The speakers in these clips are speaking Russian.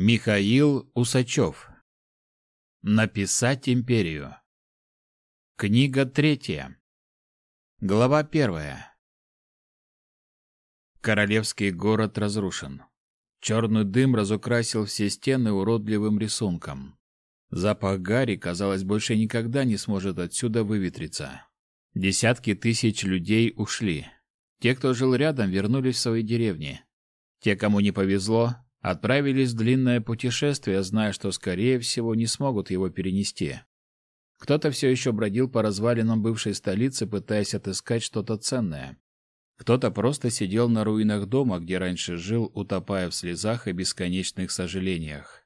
Михаил Усачев. Написать империю. Книга третья. Глава первая. Королевский город разрушен. Черный дым разукрасил все стены уродливым рисунком. Запах гари, казалось, больше никогда не сможет отсюда выветриться. Десятки тысяч людей ушли. Те, кто жил рядом, вернулись в свои деревни. Те, кому не повезло, отправились в длинное путешествие, зная, что, скорее всего, не смогут его перенести. Кто-то все еще бродил по развалинам бывшей столицы, пытаясь отыскать что-то ценное. Кто-то просто сидел на руинах дома, где раньше жил, утопая в слезах и бесконечных сожалениях.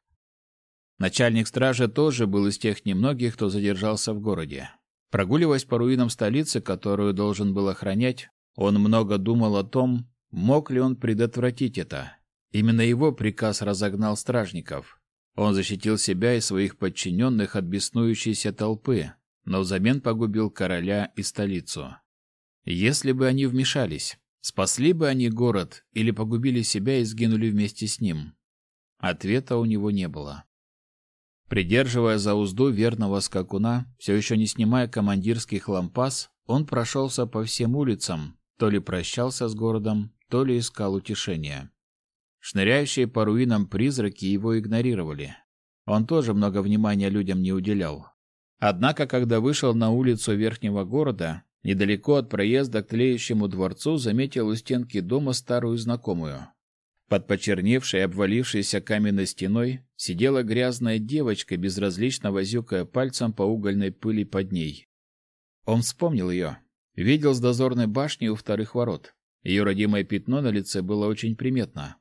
Начальник стражи тоже был из тех немногих, кто задержался в городе. Прогуливаясь по руинам столицы, которую должен был охранять, он много думал о том, мог ли он предотвратить это. Именно его приказ разогнал стражников. Он защитил себя и своих подчиненных от беснующейся толпы, но взамен погубил короля и столицу. Если бы они вмешались, спасли бы они город или погубили себя и сгинули вместе с ним? Ответа у него не было. Придерживая за узду верного скакуна, все еще не снимая командирских лампас, он прошелся по всем улицам, то ли прощался с городом, то ли искал утешения. Шныряющие по руинам призраки его игнорировали. Он тоже много внимания людям не уделял. Однако, когда вышел на улицу верхнего города, недалеко от проезда к тлеющему дворцу заметил у стенки дома старую знакомую. Под почерневшей обвалившейся каменной стеной сидела грязная девочка, безразлично возюкая пальцем по угольной пыли под ней. Он вспомнил ее. Видел с дозорной башни у вторых ворот. Ее родимое пятно на лице было очень приметно.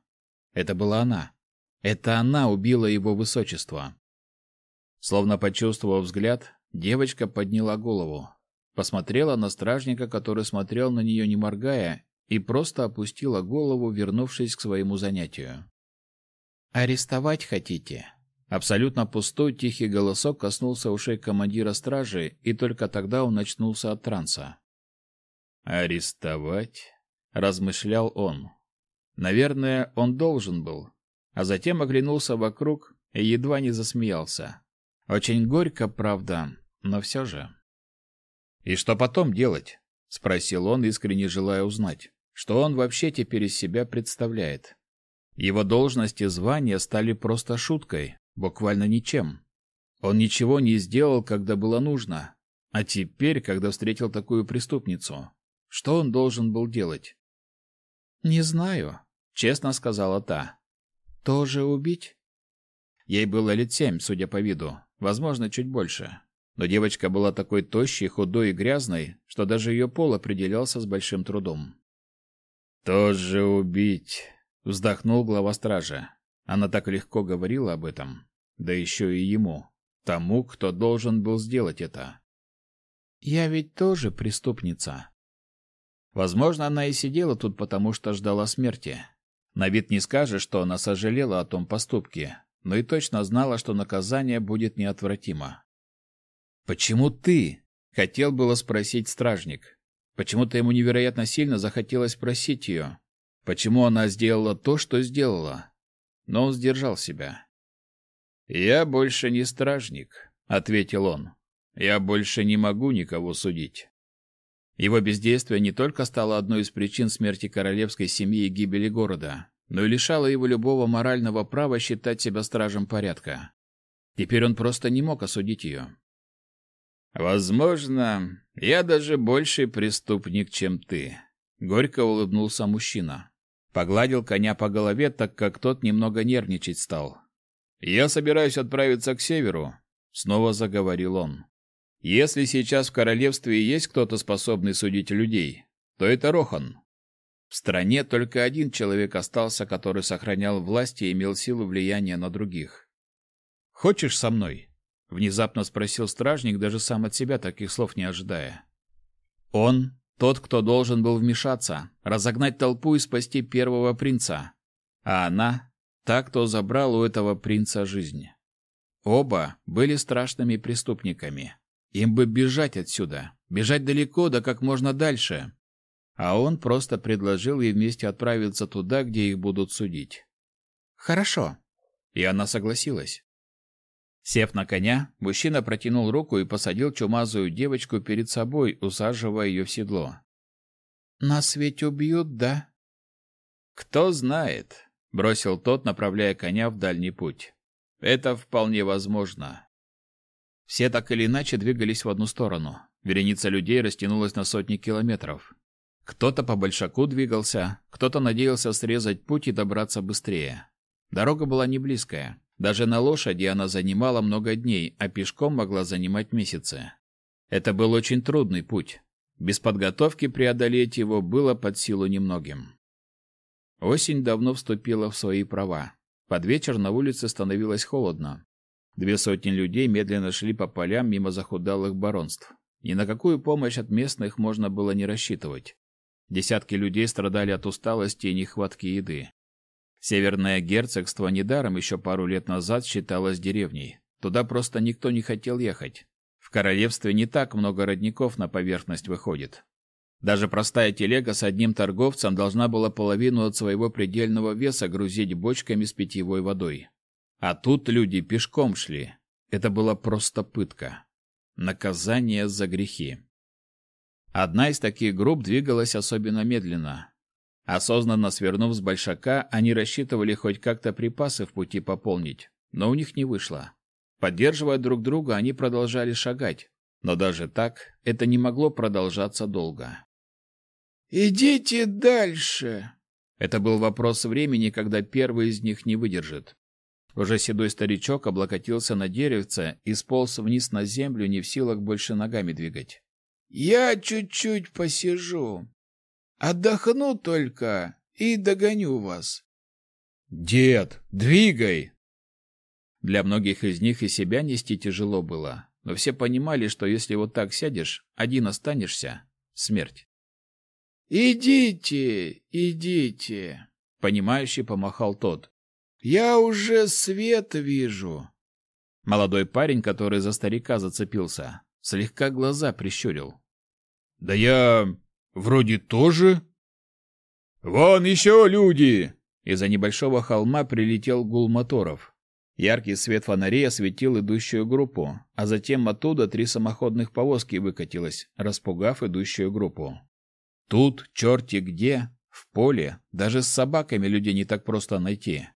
Это была она. Это она убила его высочество. Словно почувствовав взгляд, девочка подняла голову, посмотрела на стражника, который смотрел на нее не моргая, и просто опустила голову, вернувшись к своему занятию. Арестовать хотите? Абсолютно пустой тихий голосок коснулся ушей командира стражи, и только тогда он очнулся от транса. Арестовать, размышлял он. Наверное, он должен был. А затем оглянулся вокруг и едва не засмеялся. Очень горько, правда, но все же. «И что потом делать?» — спросил он, искренне желая узнать, что он вообще теперь из себя представляет. Его должность и звания стали просто шуткой, буквально ничем. Он ничего не сделал, когда было нужно. А теперь, когда встретил такую преступницу, что он должен был делать? Не знаю, честно сказала та. Тоже убить? Ей было лет семь, судя по виду, возможно, чуть больше. Но девочка была такой тощей, худой и грязной, что даже ее пол определялся с большим трудом. «Тоже убить!» — вздохнул глава стражи. Она так легко говорила об этом. Да еще и ему, тому, кто должен был сделать это. «Я ведь тоже преступница», Возможно, она и сидела тут потому, что ждала смерти. На вид не скажешь, что она сожалела о том поступке, но и точно знала, что наказание будет неотвратимо. «Почему ты?» — хотел было спросить стражник. Почему-то ему невероятно сильно захотелось спросить ее. Почему она сделала то, что сделала? Но он сдержал себя. «Я больше не стражник», — ответил он. «Я больше не могу никого судить. Его бездействие не только стало одной из причин смерти королевской семьи и гибели города, но и лишало его любого морального права считать себя стражем порядка. Теперь он просто не мог осудить ее. «Возможно, я даже больший преступник, чем ты», — горько улыбнулся мужчина. Погладил коня по голове, так как тот немного нервничать стал. «Я собираюсь отправиться к северу», — снова заговорил он. Если сейчас в королевстве есть кто-то способный судить людей, то это Рохан. В стране только один человек остался, который сохранял власть и имел силу влияния на других. «Хочешь со мной?» — внезапно спросил стражник, даже сам от себя таких слов не ожидая. «Он — тот, кто должен был вмешаться, разогнать толпу и спасти первого принца. А она — та, кто забрал у этого принца жизнь. Оба были страшными преступниками. Им бы бежать отсюда, бежать далеко, да как можно дальше. А он просто предложил ей вместе отправиться туда, где их будут судить. Хорошо. И она согласилась. Сев на коня, мужчина протянул руку и посадил чумазую девочку перед собой, усаживая ее в седло. «Нас ведь убьют, да?» «Кто знает», — бросил тот, направляя коня в дальний путь. «Это вполне возможно». Все так или иначе двигались в одну сторону. Вереница людей растянулась на сотни километров. Кто-то по большаку двигался, кто-то надеялся срезать путь и добраться быстрее. Дорога была не близкая. Даже на лошади она занимала много дней, а пешком могла занимать месяцы. Это был очень трудный путь. Без подготовки преодолеть его было под силу немногим. Осень давно вступила в свои права. Под вечер на улице становилось холодно. Две сотни людей медленно шли по полям мимо захудалых баронств. Ни на какую помощь от местных можно было не рассчитывать. Десятки людей страдали от усталости и нехватки еды. Северное герцогство недаром еще пару лет назад считалось деревней. Туда просто никто не хотел ехать. В королевстве не так много родников на поверхность выходит. Даже простая телега с одним торговцем должна была половину от своего предельного веса грузить бочками с питьевой водой. А тут люди пешком шли. Это была просто пытка. Наказание за грехи. Одна из таких групп двигалась особенно медленно. Осознанно свернув с большака, они рассчитывали хоть как-то припасы в пути пополнить, но у них не вышло. Поддерживая друг друга, они продолжали шагать, но даже так это не могло продолжаться долго. «Идите дальше!» Это был вопрос времени, когда первый из них не выдержит. Уже седой старичок облокотился на деревце и сполз вниз на землю, не в силах больше ногами двигать. «Я чуть-чуть посижу. Отдохну только и догоню вас». «Дед, двигай!» Для многих из них и себя нести тяжело было, но все понимали, что если вот так сядешь, один останешься — смерть. «Идите, идите!» — понимающий помахал тот. «Я уже свет вижу!» Молодой парень, который за старика зацепился, слегка глаза прищурил. «Да я... вроде тоже...» «Вон еще люди!» Из-за небольшого холма прилетел гул моторов. Яркий свет фонарей осветил идущую группу, а затем оттуда три самоходных повозки выкатилось, распугав идущую группу. Тут, черти где, в поле, даже с собаками людей не так просто найти.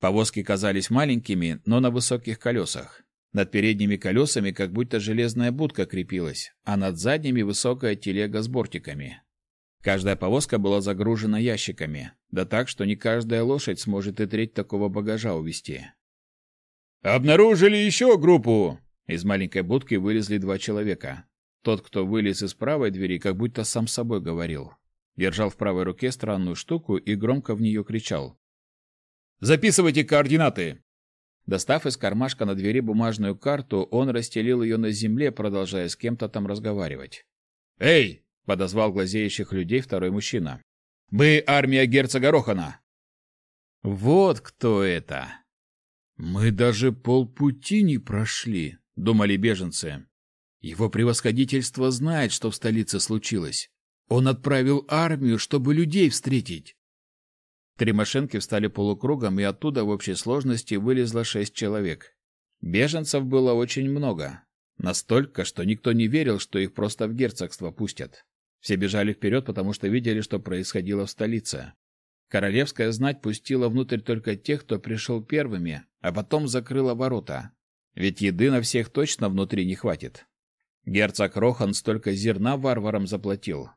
Повозки казались маленькими, но на высоких колесах. Над передними колесами как будто железная будка крепилась, а над задними высокая телега с бортиками. Каждая повозка была загружена ящиками, да так, что не каждая лошадь сможет и треть такого багажа увезти. «Обнаружили еще группу!» Из маленькой будки вылезли два человека. Тот, кто вылез из правой двери, как будто сам собой говорил. Держал в правой руке странную штуку и громко в нее кричал. «Записывайте координаты!» Достав из кармашка на двери бумажную карту, он расстелил ее на земле, продолжая с кем-то там разговаривать. «Эй!» — подозвал глазеющих людей второй мужчина. «Мы армия герцога Рохана!» «Вот кто это!» «Мы даже полпути не прошли», — думали беженцы. Его превосходительство знает, что в столице случилось. Он отправил армию, чтобы людей встретить. Три машинки встали полукругом, и оттуда в общей сложности вылезло шесть человек. Беженцев было очень много. Настолько, что никто не верил, что их просто в герцогство пустят. Все бежали вперед, потому что видели, что происходило в столице. Королевская знать пустила внутрь только тех, кто пришел первыми, а потом закрыла ворота. Ведь еды на всех точно внутри не хватит. Герцог Рохан столько зерна варварам заплатил.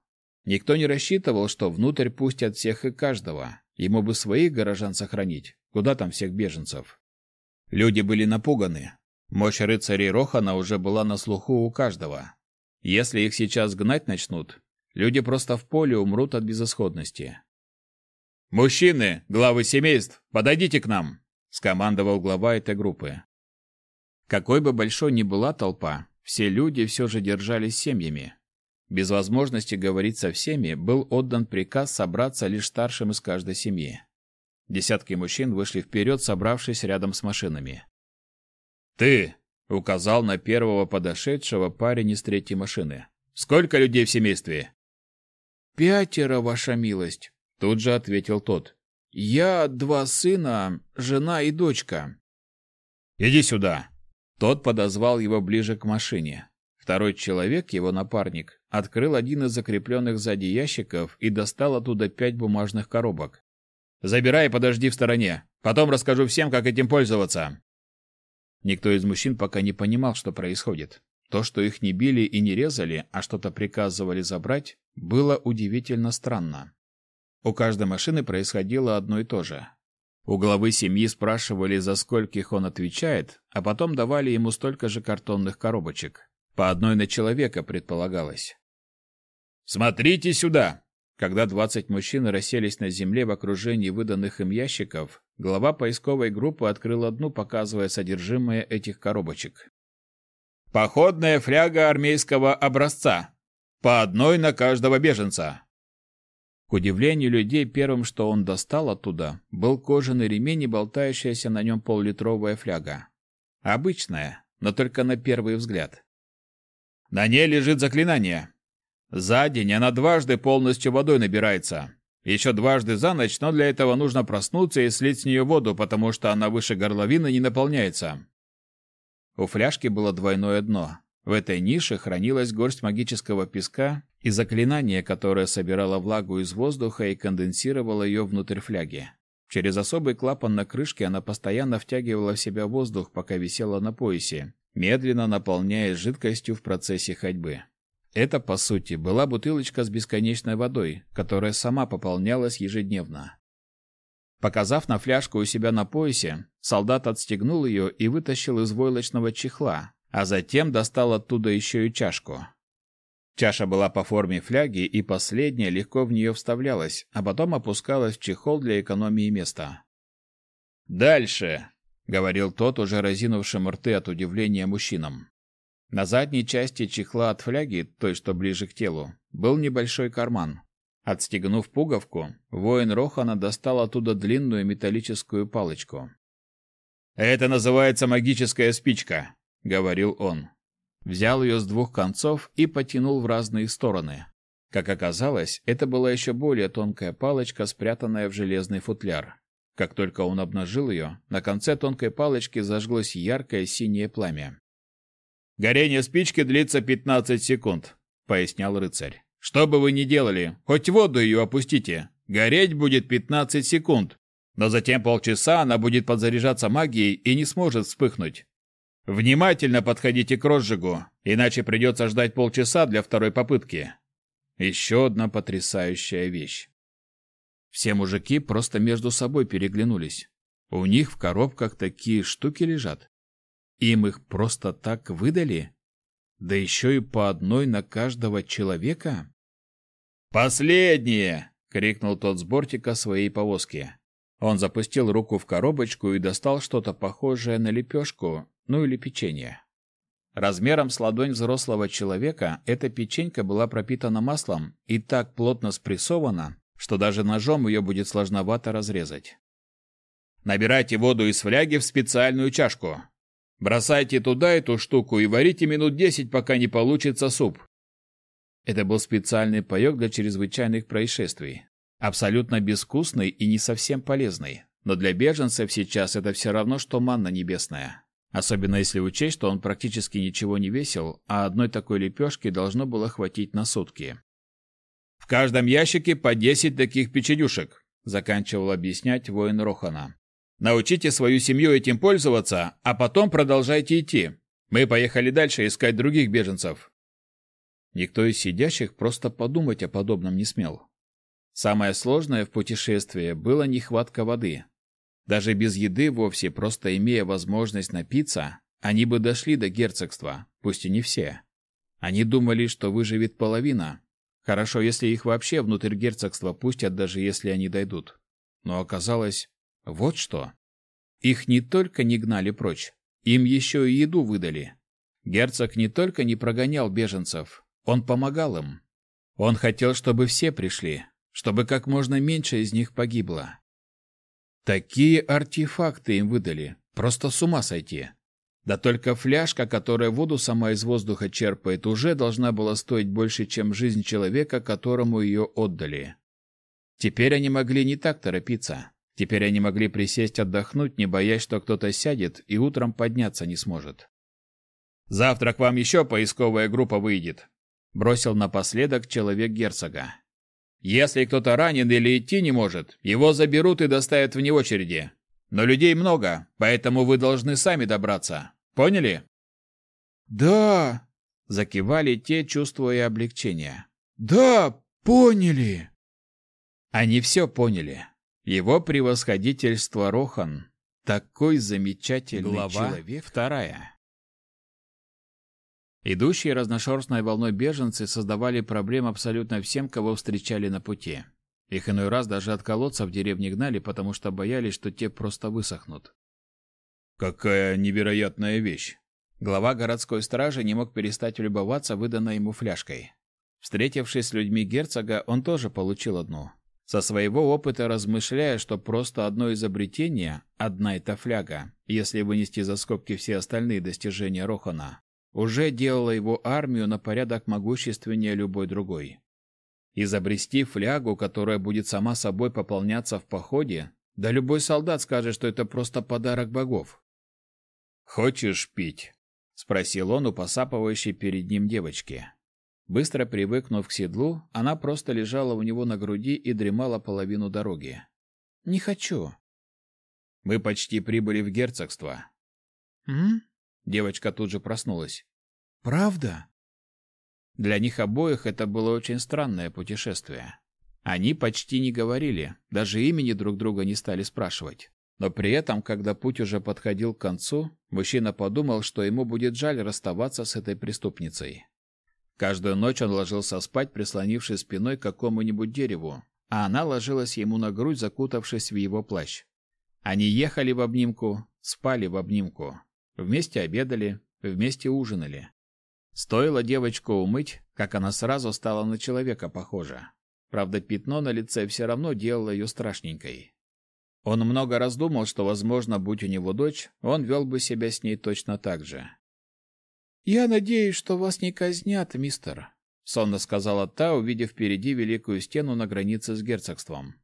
Никто не рассчитывал, что внутрь пустят всех и каждого. Ему бы своих горожан сохранить. Куда там всех беженцев? Люди были напуганы. Мощь рыцарей Рохана уже была на слуху у каждого. Если их сейчас гнать начнут, люди просто в поле умрут от безысходности. «Мужчины, главы семейств, подойдите к нам!» — скомандовал глава этой группы. Какой бы большой ни была толпа, все люди все же держались семьями. Без возможности говорить со всеми был отдан приказ собраться лишь старшим из каждой семьи. Десятки мужчин вышли вперед, собравшись рядом с машинами. «Ты!» — указал на первого подошедшего парень из третьей машины. «Сколько людей в семействе?» «Пятеро, ваша милость», — тут же ответил тот. Я два сына, жена и дочка. Иди сюда. Тот подозвал его ближе к машине. Второй человек, его напарник, открыл один из закрепленных сзади ящиков и достал оттуда пять бумажных коробок. Забирай и подожди в стороне. Потом расскажу всем, как этим пользоваться. Никто из мужчин пока не понимал, что происходит. То, что их не били и не резали, а что-то приказывали забрать, было удивительно странно. У каждой машины происходило одно и то же. У главы семьи спрашивали, за скольких он отвечает, а потом давали ему столько же картонных коробочек. По одной на человека предполагалось. «Смотрите сюда!» Когда двадцать мужчин расселись на земле в окружении выданных им ящиков, глава поисковой группы открыл одну, показывая содержимое этих коробочек. «Походная фляга армейского образца. По одной на каждого беженца. К удивлению людей, первым, что он достал оттуда, был кожаный ремень и болтающаяся на нем поллитровая фляга. Обычная, но только на первый взгляд. На ней лежит заклинание. За день она дважды полностью водой набирается. Еще дважды за ночь, но для этого нужно проснуться и слить с нее воду, потому что она выше горловины не наполняется. У фляжки было двойное дно. В этой нише хранилась горсть магического песка и заклинание, которое собирало влагу из воздуха и конденсировало ее внутрь фляги. Через особый клапан на крышке она постоянно втягивала в себя воздух, пока висела на поясе, медленно наполняясь жидкостью в процессе ходьбы. Это, по сути, была бутылочка с бесконечной водой, которая сама пополнялась ежедневно. Показав на фляжку у себя на поясе, солдат отстегнул ее и вытащил из войлочного чехла, а затем достал оттуда еще и чашку. Чаша была по форме фляги, и последняя легко в нее вставлялась, а потом опускалась в чехол для экономии места. «Дальше», — говорил тот, уже разинувшим рты от удивления мужчинам. На задней части чехла от фляги, той, что ближе к телу, был небольшой карман. Отстегнув пуговку, воин Рохана достал оттуда длинную металлическую палочку. «Это называется магическая спичка», — говорил он взял ее с двух концов и потянул в разные стороны. Как оказалось, это была еще более тонкая палочка, спрятанная в железный футляр. Как только он обнажил ее, на конце тонкой палочки зажглось яркое синее пламя. «Горение спички длится 15 секунд», — пояснял рыцарь. «Что бы вы ни делали, хоть воду ее опустите, гореть будет 15 секунд, но затем полчаса она будет подзаряжаться магией и не сможет вспыхнуть. Внимательно подходите к розжигу, иначе придется ждать полчаса для второй попытки. Еще одна потрясающая вещь. Все мужики просто между собой переглянулись. У них в коробках такие штуки лежат. Им их просто так выдали? Да еще и по одной на каждого человека? «Последнее!» — крикнул тот с бортика своей повозки. Он запустил руку в коробочку и достал что-то похожее на лепешку, ну или печенье. Размером с ладонь взрослого человека эта печенька была пропитана маслом и так плотно спрессована, что даже ножом ее будет сложновато разрезать. Набирайте воду из фляги в специальную чашку. Бросайте туда эту штуку и варите минут десять, пока не получится суп. Это был специальный паёк для чрезвычайных происшествий. Абсолютно безвкусный и не совсем полезный. Но для беженцев сейчас это все равно, что манна небесная. Особенно если учесть, что он практически ничего не весил, а одной такой лепешки должно было хватить на сутки. «В каждом ящике по десять таких печенюшек», — заканчивал объяснять воин Рохана. «Научите свою семью этим пользоваться, а потом продолжайте идти. Мы поехали дальше искать других беженцев». Никто из сидящих просто подумать о подобном не смел. Самое сложное в путешествии было нехватка воды, даже без еды вовсе, просто имея возможность напиться, они бы дошли до герцогства, пусть и не все. Они думали, что выживет половина. Хорошо, если их вообще внутрь герцогства пустят, даже если они дойдут. Но оказалось, вот что. Их не только не гнали прочь, им еще и еду выдали. Герцог не только не прогонял беженцев, он помогал им. Он хотел, чтобы все пришли, чтобы как можно меньше из них погибло. Такие артефакты им выдали. Просто с ума сойти. Да только фляжка, которая воду сама из воздуха черпает, уже должна была стоить больше, чем жизнь человека, которому ее отдали. Теперь они могли не так торопиться. Теперь они могли присесть отдохнуть, не боясь, что кто-то сядет и утром подняться не сможет. «Завтра к вам еще поисковая группа выйдет», — бросил напоследок человек герцога. «Если кто-то ранен или идти не может, его заберут и доставят вне очереди. Но людей много, поэтому вы должны сами добраться. Поняли?» «Да!» — закивали те, чувствуя облегчение. «Да, поняли!» Они все поняли. Его превосходительство Рохан такой замечательный Глава человек. Вторая. Идущие разношерстной волной беженцы создавали проблем абсолютно всем, кого встречали на пути. Их иной раз даже от колодца в деревне гнали, потому что боялись, что те просто высохнут. Какая невероятная вещь. Глава городской стражи не мог перестать любоваться выданной ему фляжкой. Встретившись с людьми герцога, он тоже получил одну. Со своего опыта размышляя, что просто одно изобретение, одна эта фляга, если вынести за скобки все остальные достижения Рохана, уже делало его армию на порядок могущественнее любой другой. Изобрести флягу, которая будет сама собой пополняться в походе, да любой солдат скажет, что это просто подарок богов. «Хочешь пить?» — спросил он у посапывающей перед ним девочки. Быстро привыкнув к седлу, она просто лежала у него на груди и дремала половину дороги. «Не хочу». «Мы почти прибыли в герцогство». «М?» Девочка тут же проснулась. «Правда?» Для них обоих это было очень странное путешествие. Они почти не говорили, даже имени друг друга не стали спрашивать. Но при этом, когда путь уже подходил к концу, мужчина подумал, что ему будет жаль расставаться с этой преступницей. Каждую ночь он ложился спать, прислонившись спиной к какому-нибудь дереву, а она ложилась ему на грудь, закутавшись в его плащ. Они ехали в обнимку, спали в обнимку, вместе обедали, вместе ужинали. Стоило девочку умыть, как она сразу стала на человека похожа. Правда, пятно на лице все равно делало ее страшненькой. Он много раз думал, что, возможно, будь у него дочь, он вел бы себя с ней точно так же. «Я надеюсь, что вас не казнят, мистер», — сонно сказала та, увидев впереди великую стену на границе с герцогством.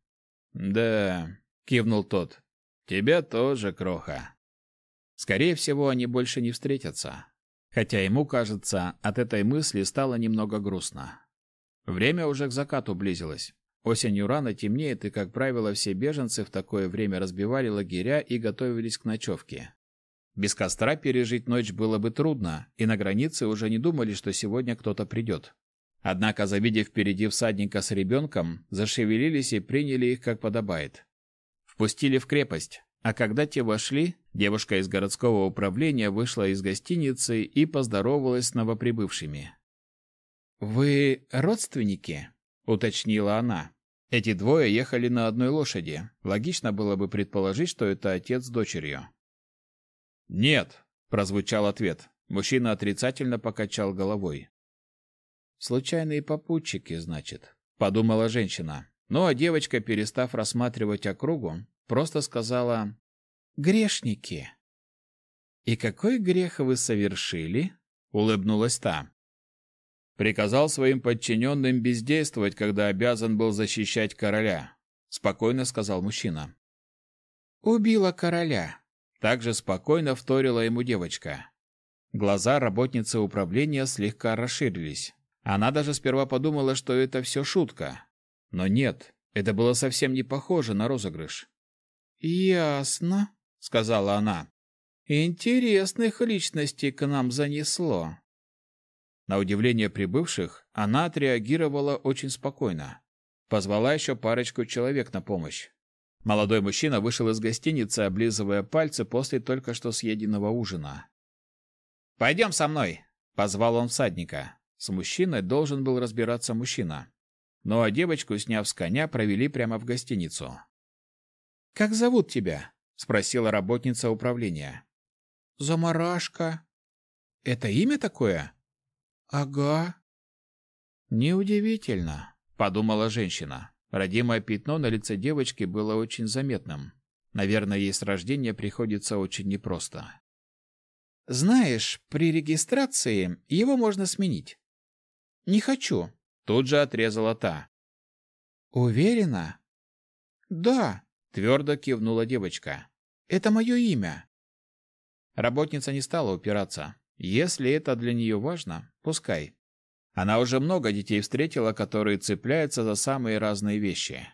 «Да», — кивнул тот, — «тебя тоже, кроха». Скорее всего, они больше не встретятся. Хотя ему, кажется, от этой мысли стало немного грустно. Время уже к закату близилось. Осенью рано темнеет, и, как правило, все беженцы в такое время разбивали лагеря и готовились к ночевке. Без костра пережить ночь было бы трудно, и на границе уже не думали, что сегодня кто-то придет. Однако, завидев впереди всадника с ребенком, зашевелились и приняли их как подобает. Впустили в крепость, а когда те вошли, девушка из городского управления вышла из гостиницы и поздоровалась с новоприбывшими. «Вы родственники?» — уточнила она. Эти двое ехали на одной лошади. Логично было бы предположить, что это отец с дочерью. «Нет», — прозвучал ответ. Мужчина отрицательно покачал головой. «Случайные попутчики, значит», — подумала женщина. Ну а девочка, перестав рассматривать округу, просто сказала «Грешники». «И какой грех вы совершили?» — улыбнулась та. Приказал своим подчиненным бездействовать, когда обязан был защищать короля, спокойно сказал мужчина. Убила короля, также спокойно вторила ему девочка. Глаза работницы управления слегка расширились. Она даже сперва подумала, что это все шутка. Но нет, это было совсем не похоже на розыгрыш. «Ясно», — сказала она. «Интересных личностей к нам занесло». На удивление прибывших, она отреагировала очень спокойно. Позвала еще парочку человек на помощь. Молодой мужчина вышел из гостиницы, облизывая пальцы после только что съеденного ужина. «Пойдем со мной!» — позвал он всадника. С мужчиной должен был разбираться мужчина. Ну а девочку, сняв с коня, провели прямо в гостиницу. «Как зовут тебя?» — спросила работница управления. «Замарашка». «Это имя такое?» «Ага». «Неудивительно», — подумала женщина. Родимое пятно на лице девочки было очень заметным. Наверное, ей с рождения приходится очень непросто. Знаешь, при регистрации его можно сменить. Не хочу, тут же отрезала та. Уверена? Да, Твердо кивнула девочка. Это мое имя. Работница не стала упираться. Если это для нее важно, пускай. Она уже много детей встретила, которые цепляются за самые разные вещи.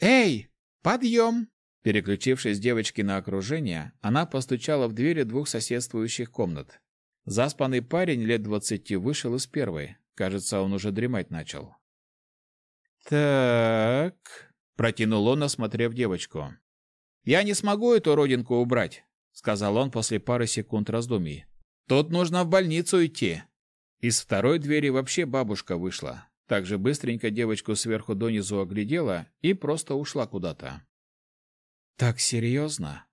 «Эй, подъем!» Переключившись девочки на окружение, она постучала в двери двух соседствующих комнат. Заспанный парень лет двадцати вышел из первой. Кажется, он уже дремать начал. «Так...» — протянул он, осмотрев девочку. «Я не смогу эту родинку убрать», — сказал он после пары секунд раздумий. «Тут нужно в больницу идти». Из второй двери вообще бабушка вышла. Также быстренько девочку сверху донизу оглядела и просто ушла куда-то. «Так серьезно?»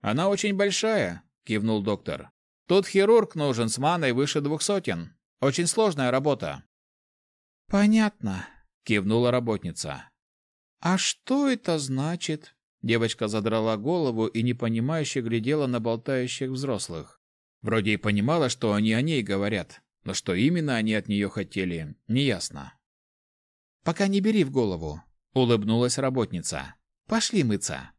«Она очень большая», — кивнул доктор. «Тут хирург нужен с маной выше двух сотен. Очень сложная работа». «Понятно», — кивнула работница. «А что это значит?» Девочка задрала голову и непонимающе глядела на болтающих взрослых. Вроде и понимала, что они о ней говорят, но что именно они от нее хотели, неясно. «Пока не бери в голову», — улыбнулась работница. «Пошли мыться».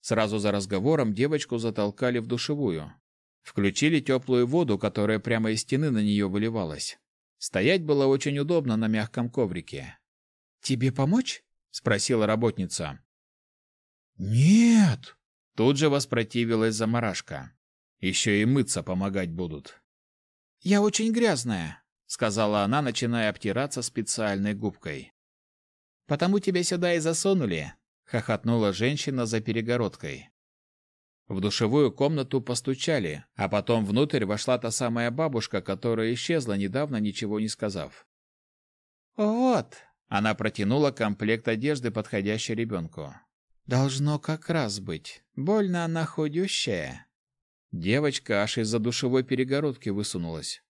Сразу за разговором девочку затолкали в душевую. Включили теплую воду, которая прямо из стены на нее выливалась. Стоять было очень удобно на мягком коврике. «Тебе помочь?» — спросила работница. «Нет!» — тут же воспротивилась заморашка. «Еще и мыться помогать будут». «Я очень грязная», — сказала она, начиная обтираться специальной губкой. «Потому тебя сюда и засунули», — хохотнула женщина за перегородкой. В душевую комнату постучали, а потом внутрь вошла та самая бабушка, которая исчезла недавно, ничего не сказав. «Вот», — она протянула комплект одежды, подходящий ребенку. «Должно как раз быть. Больно она худющая». Девочка аж из-за душевой перегородки высунулась.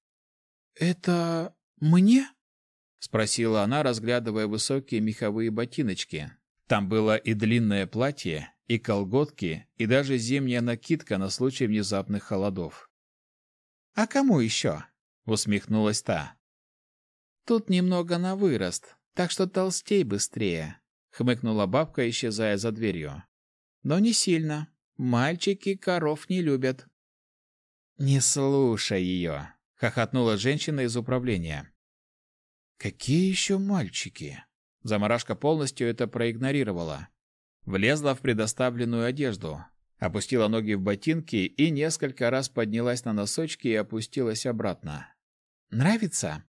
«Это мне?» — спросила она, разглядывая высокие меховые ботиночки. Там было и длинное платье, и колготки, и даже зимняя накидка на случай внезапных холодов. «А кому еще?» — усмехнулась та. «Тут немного на вырост, так что толстей быстрее», — хмыкнула бабка, исчезая за дверью. «Но не сильно. Мальчики коров не любят». «Не слушай ее!» — хохотнула женщина из управления. «Какие еще мальчики?» Замарашка полностью это проигнорировала. Влезла в предоставленную одежду, опустила ноги в ботинки и несколько раз поднялась на носочки и опустилась обратно. «Нравится?»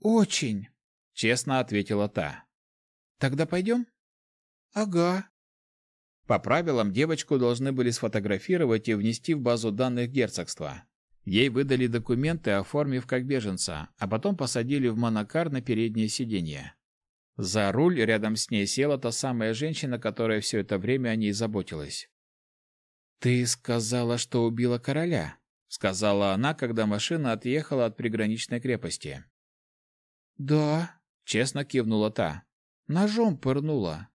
«Очень», — честно ответила та. «Тогда пойдем?» «Ага», по правилам, девочку должны были сфотографировать и внести в базу данных герцогства. Ей выдали документы, оформив как беженца, а потом посадили в монокар на переднее сиденье. За руль рядом с ней села та самая женщина, которая все это время о ней заботилась. «Ты сказала, что убила короля», — сказала она, когда машина отъехала от приграничной крепости. «Да», — честно кивнула та. «Ножом пырнула.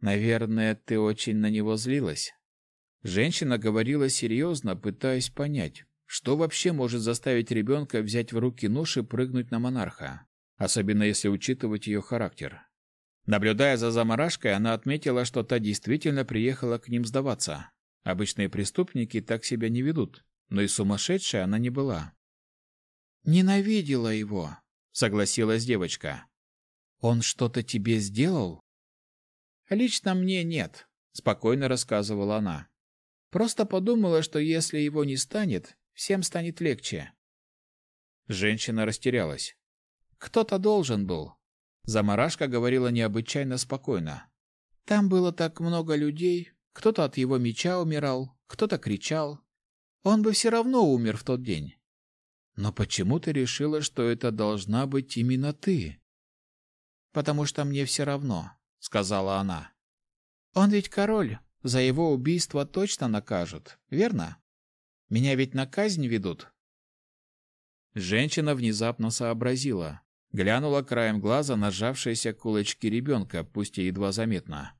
Наверное, ты очень на него злилась. Женщина говорила серьезно, пытаясь понять, что вообще может заставить ребенка взять в руки нож и прыгнуть на монарха, особенно если учитывать ее характер. Наблюдая за заморашкой, она отметила, что та действительно приехала к ним сдаваться. Обычные преступники так себя не ведут, но и сумасшедшая она не была. «Ненавидела его», — согласилась девочка. «Он что-то тебе сделал?» Лично мне нет, спокойно рассказывала она. Просто подумала, что если его не станет, всем станет легче. Женщина растерялась. Кто-то должен был. Замарашка говорила необычайно спокойно. Там было так много людей, кто-то от его меча умирал, кто-то кричал. Он бы все равно умер в тот день. Но почему ты решила, что это должна быть именно ты? Потому что мне все равно сказала она. Он ведь король, за его убийство точно накажут, верно? Меня ведь на казнь ведут. Женщина внезапно сообразила, глянула краем глаза на сжавшиеся кулачки ребенка, пусть и едва заметно.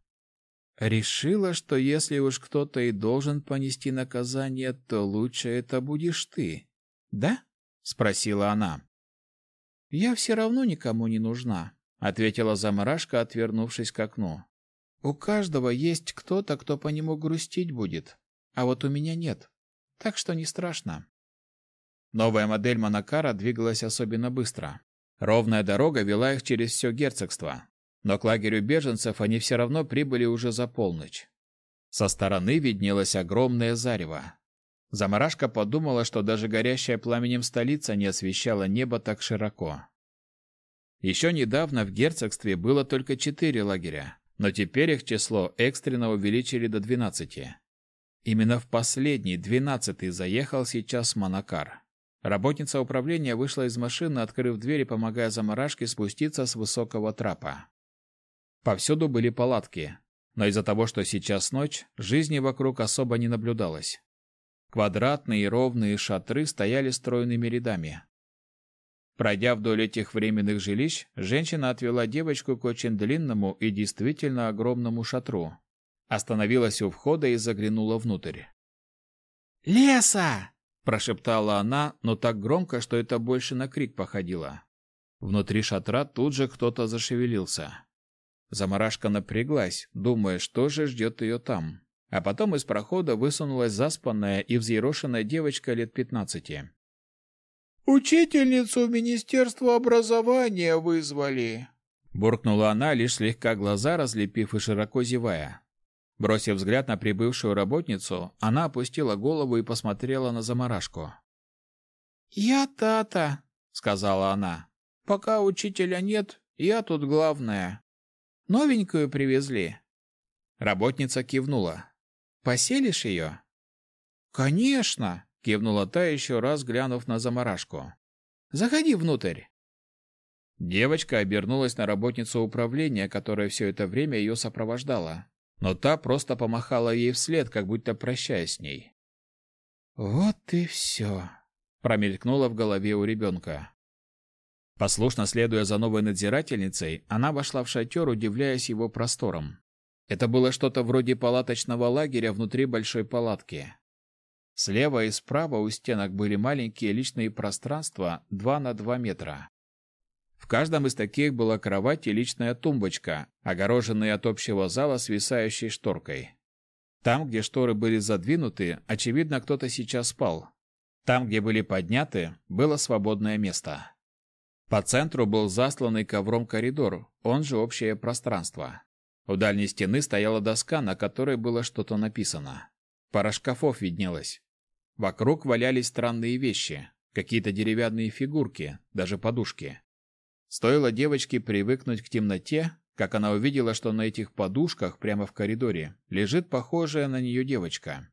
Решила, что если уж кто-то и должен понести наказание, то лучше это будешь ты. Да? спросила она. Я все равно никому не нужна, ответила заморашка, отвернувшись к окну. У каждого есть кто-то, кто по нему грустить будет, а вот у меня нет. Так что не страшно. Новая модель Монакара двигалась особенно быстро. Ровная дорога вела их через все герцогство, но к лагерю беженцев они все равно прибыли уже за полночь. Со стороны виднелось огромное зарево. Замарашка подумала, что даже горящая пламенем столица не освещала небо так широко. Еще недавно в герцогстве было только четыре лагеря, но теперь их число экстренно увеличили до двенадцати. Именно в последний, двенадцатый, заехал сейчас Монакар. Работница управления вышла из машины, открыв дверь и помогая заморашке спуститься с высокого трапа. Повсюду были палатки, но из-за того, что сейчас ночь, жизни вокруг особо не наблюдалось. Квадратные и ровные шатры стояли стройными рядами. Пройдя вдоль этих временных жилищ, женщина отвела девочку к очень длинному и действительно огромному шатру. Остановилась у входа и заглянула внутрь. «Леса!» прошептала она, но так громко, что это больше на крик походило. Внутри шатра тут же кто-то зашевелился. Замарашка напряглась, думая, что же ждет ее там. А потом из прохода высунулась заспанная и взъерошенная девочка лет пятнадцати. «Учительницу в Министерство образования вызвали», — буркнула она, лишь слегка глаза разлепив и широко зевая. Бросив взгляд на прибывшую работницу, она опустила голову и посмотрела на заморашку. «Я Тата», — сказала она. «Пока учителя нет, я тут главная. Новенькую привезли». Работница кивнула. «Поселишь ее?» «Конечно!» — кивнула та еще раз, глянув на заморашку. «Заходи внутрь». Девочка обернулась на работницу управления, которая все это время ее сопровождала но та просто помахала ей вслед, как будто прощаясь с ней. «Вот и все», — промелькнуло в голове у ребенка. Послушно следуя за новой надзирательницей, она вошла в шатер, удивляясь его просторам. Это было что-то вроде палаточного лагеря внутри большой палатки. Слева и справа у стенок были маленькие личные пространства 2 на 2 метра каждом из таких была кровать и личная тумбочка, огороженные от общего зала свисающей шторкой. Там, где шторы были задвинуты, очевидно, кто-то сейчас спал. Там, где были подняты, было свободное место. По центру был засланный ковром коридор, он же общее пространство. У дальней стены стояла доска, на которой было что-то написано. Пара шкафов виднелась. Вокруг валялись странные вещи, какие-то деревянные фигурки, даже подушки. Стоило девочке привыкнуть к темноте, как она увидела, что на этих подушках прямо в коридоре лежит похожая на нее девочка.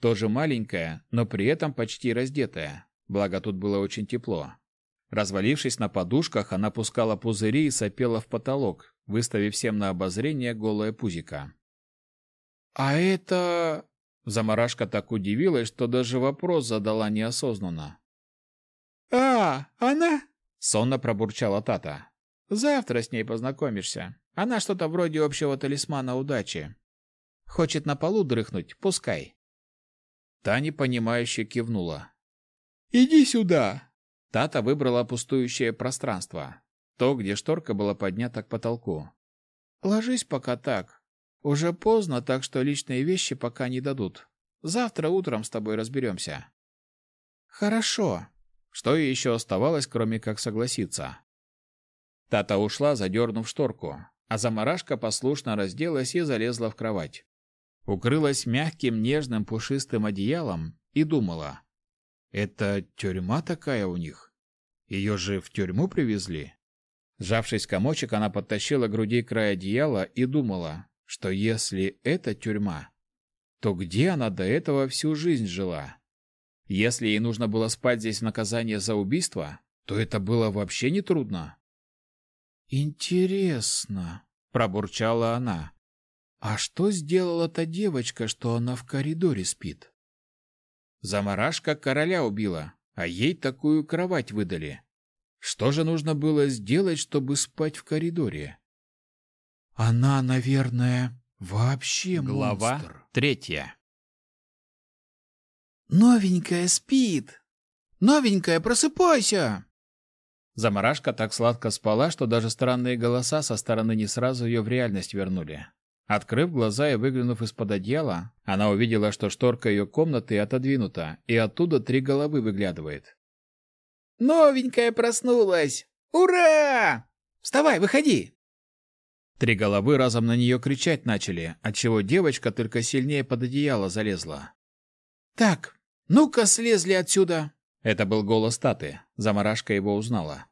Тоже маленькая, но при этом почти раздетая, благо тут было очень тепло. Развалившись на подушках, она пускала пузыри и сопела в потолок, выставив всем на обозрение голое пузико. «А это...» Замарашка так удивилась, что даже вопрос задала неосознанно. «А, она?» сонно пробурчала Тата. Завтра с ней познакомишься. Она что-то вроде общего талисмана удачи. Хочет на полу дрыхнуть, пускай. Таня понимающе кивнула. Иди сюда. Тата выбрала пустующее пространство, то, где шторка была поднята к потолку. Ложись пока так. Уже поздно, так что личные вещи пока не дадут. Завтра утром с тобой разберемся». Хорошо, что ей еще оставалось, кроме как согласиться? Тата ушла, задернув шторку, а заморашка послушно разделась и залезла в кровать. Укрылась мягким, нежным, пушистым одеялом и думала. «Это тюрьма такая у них? Ее же в тюрьму привезли?» Сжавшись комочек, она подтащила груди край одеяла и думала, что если это тюрьма, то где она до этого всю жизнь жила? Если ей нужно было спать здесь в наказание за убийство, то это было вообще не трудно. Интересно, пробурчала она. А что сделала та девочка, что она в коридоре спит? Замарашка короля убила, а ей такую кровать выдали. Что же нужно было сделать, чтобы спать в коридоре? Она, наверное, вообще Глава монстр. третья. Новенькая спит. Новенькая, просыпайся. Замарашка так сладко спала, что даже странные голоса со стороны не сразу ее в реальность вернули. Открыв глаза и выглянув из-под одеяла, она увидела, что шторка ее комнаты отодвинута, и оттуда три головы выглядывает. «Новенькая проснулась! Ура! Вставай, выходи!» Три головы разом на нее кричать начали, отчего девочка только сильнее под одеяло залезла. «Так, ну-ка слезли отсюда!» Это был голос Таты. Замарашка его узнала.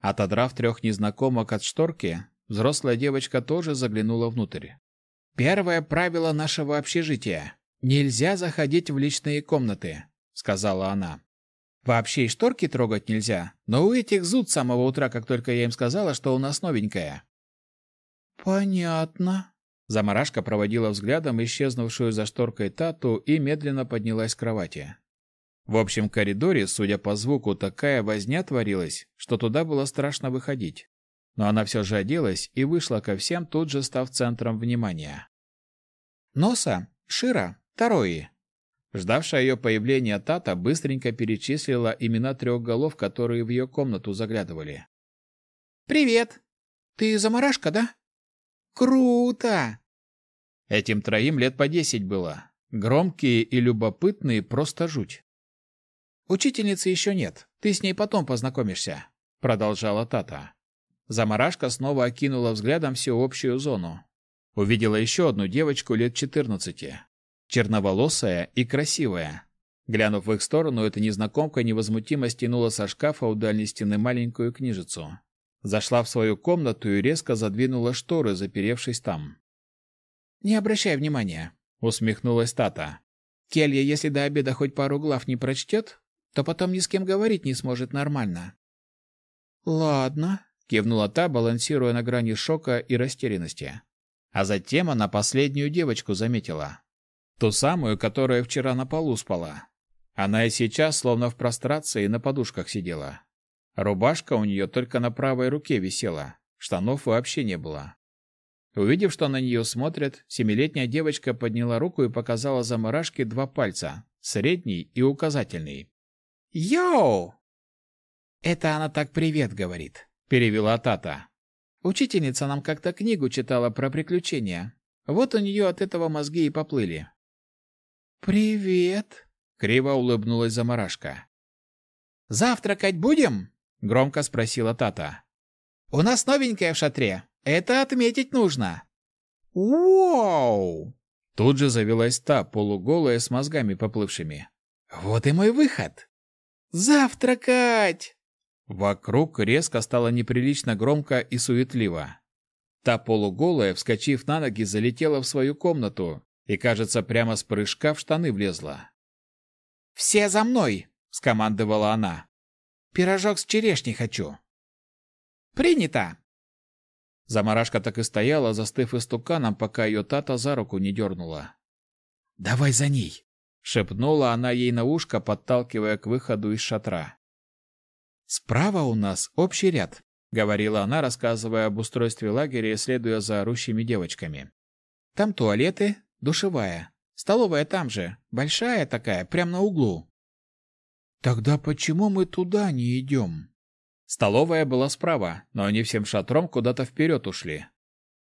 Отодрав трех незнакомок от шторки, взрослая девочка тоже заглянула внутрь. «Первое правило нашего общежития. Нельзя заходить в личные комнаты», — сказала она. «Вообще и шторки трогать нельзя, но у этих зуд с самого утра, как только я им сказала, что у нас новенькая». «Понятно». Замарашка проводила взглядом исчезнувшую за шторкой Тату и медленно поднялась с кровати. В общем коридоре, судя по звуку, такая возня творилась, что туда было страшно выходить но она все же оделась и вышла ко всем, тут же став центром внимания. «Носа, Шира, Тарои». Ждавшая ее появления Тата быстренько перечислила имена трех голов, которые в ее комнату заглядывали. «Привет! Ты заморашка, да?» «Круто!» Этим троим лет по десять было. Громкие и любопытные, просто жуть. «Учительницы еще нет. Ты с ней потом познакомишься», — продолжала Тата. Замарашка снова окинула взглядом всю общую зону. Увидела еще одну девочку лет четырнадцати. Черноволосая и красивая. Глянув в их сторону, эта незнакомка невозмутимо стянула со шкафа у дальней стены маленькую книжицу. Зашла в свою комнату и резко задвинула шторы, заперевшись там. «Не обращай внимания», — усмехнулась Тата. «Келья, если до обеда хоть пару глав не прочтет, то потом ни с кем говорить не сможет нормально». «Ладно», кивнула та, балансируя на грани шока и растерянности. А затем она последнюю девочку заметила. Ту самую, которая вчера на полу спала. Она и сейчас словно в прострации на подушках сидела. Рубашка у нее только на правой руке висела, штанов вообще не было. Увидев, что на нее смотрят, семилетняя девочка подняла руку и показала заморашке два пальца, средний и указательный. «Йоу!» «Это она так привет говорит перевела Тата. Учительница нам как-то книгу читала про приключения. Вот у нее от этого мозги и поплыли. Привет, криво улыбнулась Замарашка. Завтракать будем? Громко спросила Тата. У нас новенькая в шатре. Это отметить нужно. Вау! Тут же завелась та, полуголая, с мозгами поплывшими. Вот и мой выход. Завтракать! Вокруг резко стало неприлично громко и суетливо. Та полуголая, вскочив на ноги, залетела в свою комнату и, кажется, прямо с прыжка в штаны влезла. «Все за мной!» — скомандовала она. «Пирожок с черешней хочу». «Принято!» Замарашка так и стояла, застыв истуканом, пока ее тата за руку не дернула. «Давай за ней!» — шепнула она ей на ушко, подталкивая к выходу из шатра. «Справа у нас общий ряд», — говорила она, рассказывая об устройстве лагеря и следуя за орущими девочками. «Там туалеты, душевая. Столовая там же, большая такая, прямо на углу». «Тогда почему мы туда не идем?» Столовая была справа, но они всем шатром куда-то вперед ушли.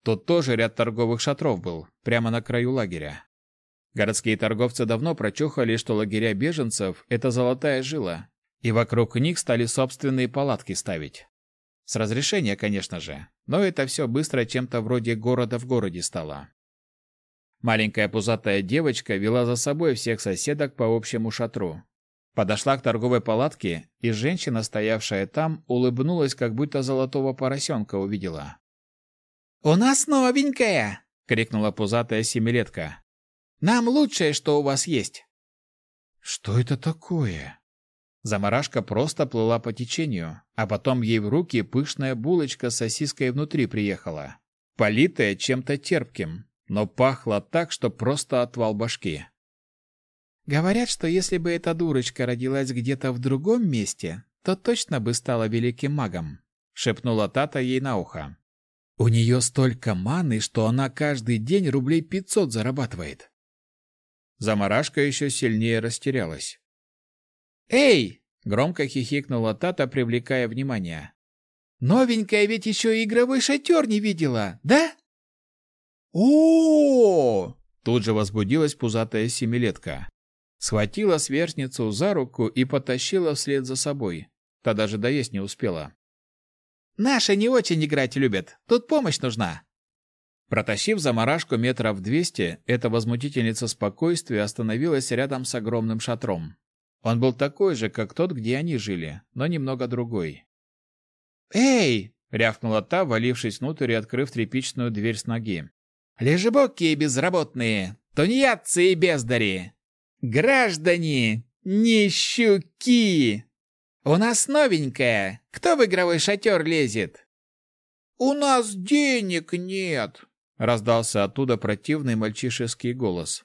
Тут тоже ряд торговых шатров был, прямо на краю лагеря. Городские торговцы давно прочухали, что лагеря беженцев – это золотая жила, и вокруг них стали собственные палатки ставить. С разрешения, конечно же, но это все быстро чем-то вроде города в городе стало. Маленькая пузатая девочка вела за собой всех соседок по общему шатру. Подошла к торговой палатке, и женщина, стоявшая там, улыбнулась, как будто золотого поросенка увидела. «У нас новенькая!» — крикнула пузатая семилетка. «Нам лучшее, что у вас есть!» «Что это такое?» Замарашка просто плыла по течению, а потом ей в руки пышная булочка с сосиской внутри приехала, политая чем-то терпким, но пахла так, что просто отвал башки. Говорят, что если бы эта дурочка родилась где-то в другом месте, то точно бы стала великим магом, шепнула Тата ей на ухо. У нее столько маны, что она каждый день рублей пятьсот зарабатывает. Замарашка еще сильнее растерялась. «Эй!» — громко хихикнула Тата, привлекая внимание. «Новенькая ведь еще и игровой шатер не видела, да?» о Тут же возбудилась пузатая семилетка. Схватила сверстницу за руку и потащила вслед за собой. Та даже доесть не успела. «Наши не очень играть любят. Тут помощь нужна». Протащив заморашку метров двести, эта возмутительница спокойствия остановилась рядом с огромным шатром. Он был такой же, как тот, где они жили, но немного другой. «Эй!» — рявкнула та, валившись внутрь и открыв тряпичную дверь с ноги. «Лежебокие безработные! Тунеядцы и бездари! Граждане! Нищуки! У нас новенькая! Кто в игровой шатер лезет?» «У нас денег нет!» — раздался оттуда противный мальчишеский голос.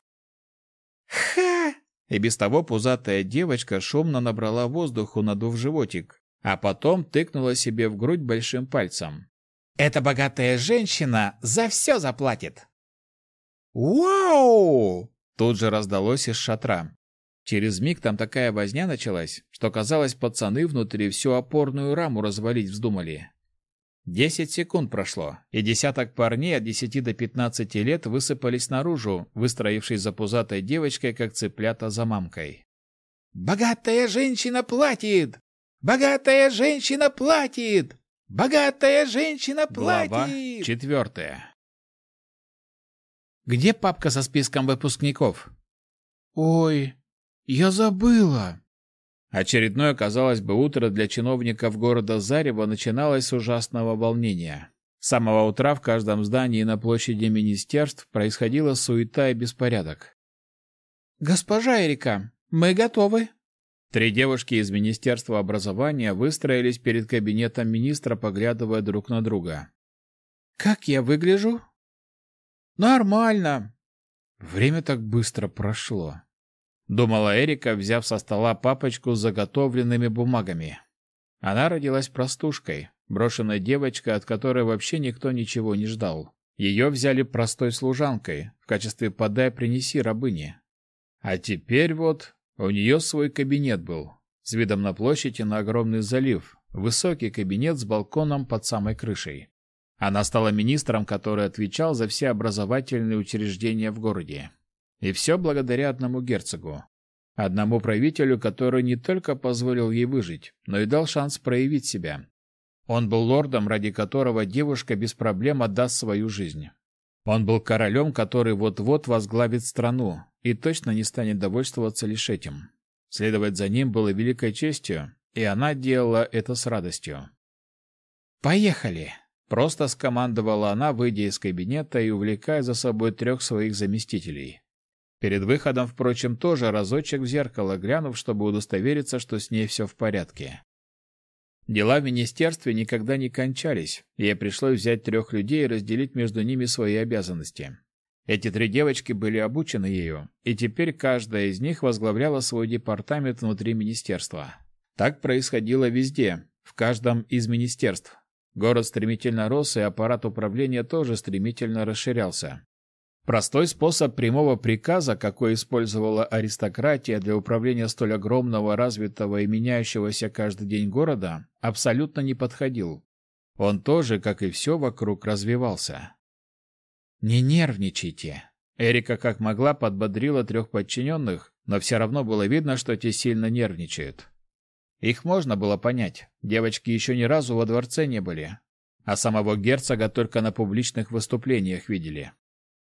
«Ха!» И без того пузатая девочка шумно набрала воздуху, надув животик, а потом тыкнула себе в грудь большим пальцем. «Эта богатая женщина за все заплатит!» «Вау!» Тут же раздалось из шатра. Через миг там такая возня началась, что казалось, пацаны внутри всю опорную раму развалить вздумали. Десять секунд прошло, и десяток парней от десяти до пятнадцати лет высыпались наружу, выстроившись за пузатой девочкой, как цыплята за мамкой. «Богатая женщина платит! Богатая женщина платит! Богатая женщина платит!» Глава четвертая. «Где папка со списком выпускников?» «Ой, я забыла!» Очередное, казалось бы, утро для чиновников города Зарево начиналось с ужасного волнения. С самого утра в каждом здании на площади министерств происходила суета и беспорядок. «Госпожа Эрика, мы готовы!» Три девушки из Министерства образования выстроились перед кабинетом министра, поглядывая друг на друга. «Как я выгляжу?» «Нормально!» Время так быстро прошло думала Эрика, взяв со стола папочку с заготовленными бумагами. Она родилась простушкой, брошенной девочкой, от которой вообще никто ничего не ждал. Ее взяли простой служанкой в качестве подай принеси рабыни. А теперь вот у нее свой кабинет был, с видом на площадь и на огромный залив, высокий кабинет с балконом под самой крышей. Она стала министром, который отвечал за все образовательные учреждения в городе. И все благодаря одному герцогу. Одному правителю, который не только позволил ей выжить, но и дал шанс проявить себя. Он был лордом, ради которого девушка без проблем отдаст свою жизнь. Он был королем, который вот-вот возглавит страну и точно не станет довольствоваться лишь этим. Следовать за ним было великой честью, и она делала это с радостью. «Поехали!» — просто скомандовала она, выйдя из кабинета и увлекая за собой трех своих заместителей. Перед выходом, впрочем, тоже разочек в зеркало глянув, чтобы удостовериться, что с ней все в порядке. Дела в министерстве никогда не кончались, ей пришлось взять трех людей и разделить между ними свои обязанности. Эти три девочки были обучены ею, и теперь каждая из них возглавляла свой департамент внутри министерства. Так происходило везде, в каждом из министерств. Город стремительно рос, и аппарат управления тоже стремительно расширялся. Простой способ прямого приказа, какой использовала аристократия для управления столь огромного, развитого и меняющегося каждый день города, абсолютно не подходил. Он тоже, как и все вокруг, развивался. «Не нервничайте!» Эрика как могла подбодрила трех подчиненных, но все равно было видно, что те сильно нервничают. Их можно было понять. Девочки еще ни разу во дворце не были, а самого герцога только на публичных выступлениях видели.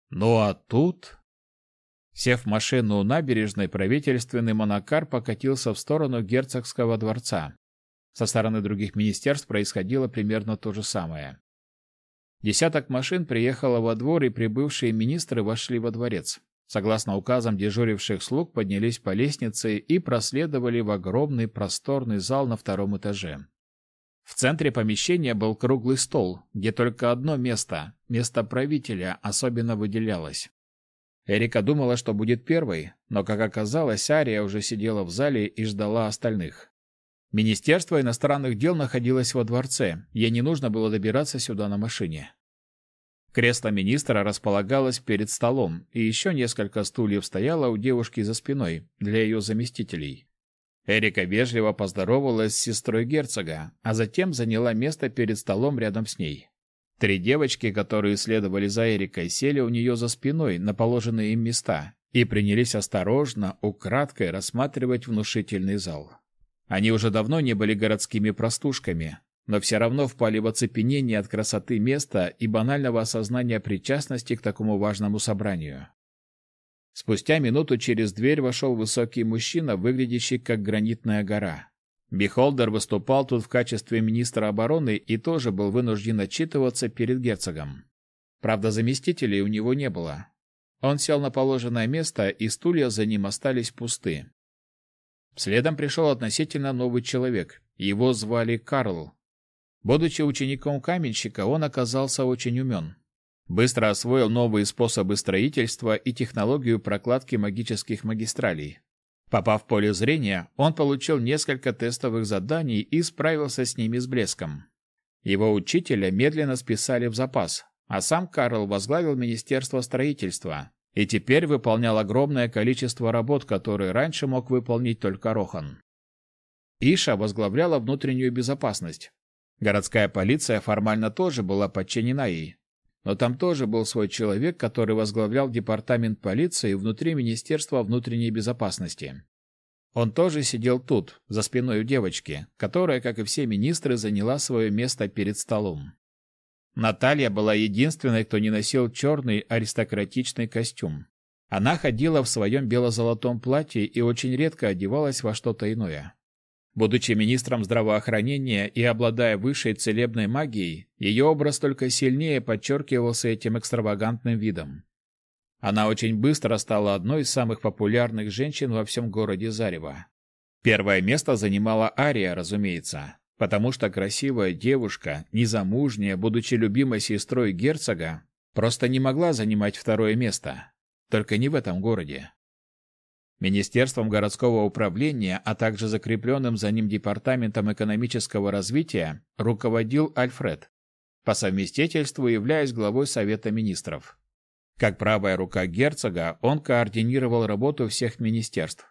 Ну а тут... Сев в машину у набережной, правительственный монокар покатился в сторону герцогского дворца. Со стороны других министерств происходило примерно то же самое. Десяток машин приехало во двор, и прибывшие министры вошли во дворец. Согласно указам дежуривших слуг, поднялись по лестнице и проследовали в огромный просторный зал на втором этаже. В центре помещения был круглый стол, где только одно место, место правителя, особенно выделялось. Эрика думала, что будет первой, но, как оказалось, Ария уже сидела в зале и ждала остальных. Министерство иностранных дел находилось во дворце, ей не нужно было добираться сюда на машине. Кресло министра располагалось перед столом, и еще несколько стульев стояло у девушки за спиной для ее заместителей. Эрика вежливо поздоровалась с сестрой герцога, а затем заняла место перед столом рядом с ней. Три девочки, которые следовали за Эрикой, сели у нее за спиной на положенные им места и принялись осторожно, украдкой рассматривать внушительный зал. Они уже давно не были городскими простушками, но все равно впали в оцепенение от красоты места и банального осознания причастности к такому важному собранию. Спустя минуту через дверь вошел высокий мужчина, выглядящий как гранитная гора. Бихолдер выступал тут в качестве министра обороны и тоже был вынужден отчитываться перед герцогом. Правда, заместителей у него не было. Он сел на положенное место, и стулья за ним остались пусты. Следом пришел относительно новый человек. Его звали Карл. Будучи учеником каменщика, он оказался очень умен. Быстро освоил новые способы строительства и технологию прокладки магических магистралей. Попав в поле зрения, он получил несколько тестовых заданий и справился с ними с блеском. Его учителя медленно списали в запас, а сам Карл возглавил Министерство строительства и теперь выполнял огромное количество работ, которые раньше мог выполнить только Рохан. Иша возглавляла внутреннюю безопасность. Городская полиция формально тоже была подчинена ей, но там тоже был свой человек, который возглавлял департамент полиции внутри Министерства внутренней безопасности. Он тоже сидел тут, за спиной у девочки, которая, как и все министры, заняла свое место перед столом. Наталья была единственной, кто не носил черный аристократичный костюм. Она ходила в своем бело-золотом платье и очень редко одевалась во что-то иное. Будучи министром здравоохранения и обладая высшей целебной магией, ее образ только сильнее подчеркивался этим экстравагантным видом. Она очень быстро стала одной из самых популярных женщин во всем городе Зарево. Первое место занимала Ария, разумеется, потому что красивая девушка, незамужняя, будучи любимой сестрой герцога, просто не могла занимать второе место. Только не в этом городе. Министерством городского управления, а также закрепленным за ним Департаментом экономического развития руководил Альфред, по совместительству являясь главой Совета министров. Как правая рука герцога, он координировал работу всех министерств.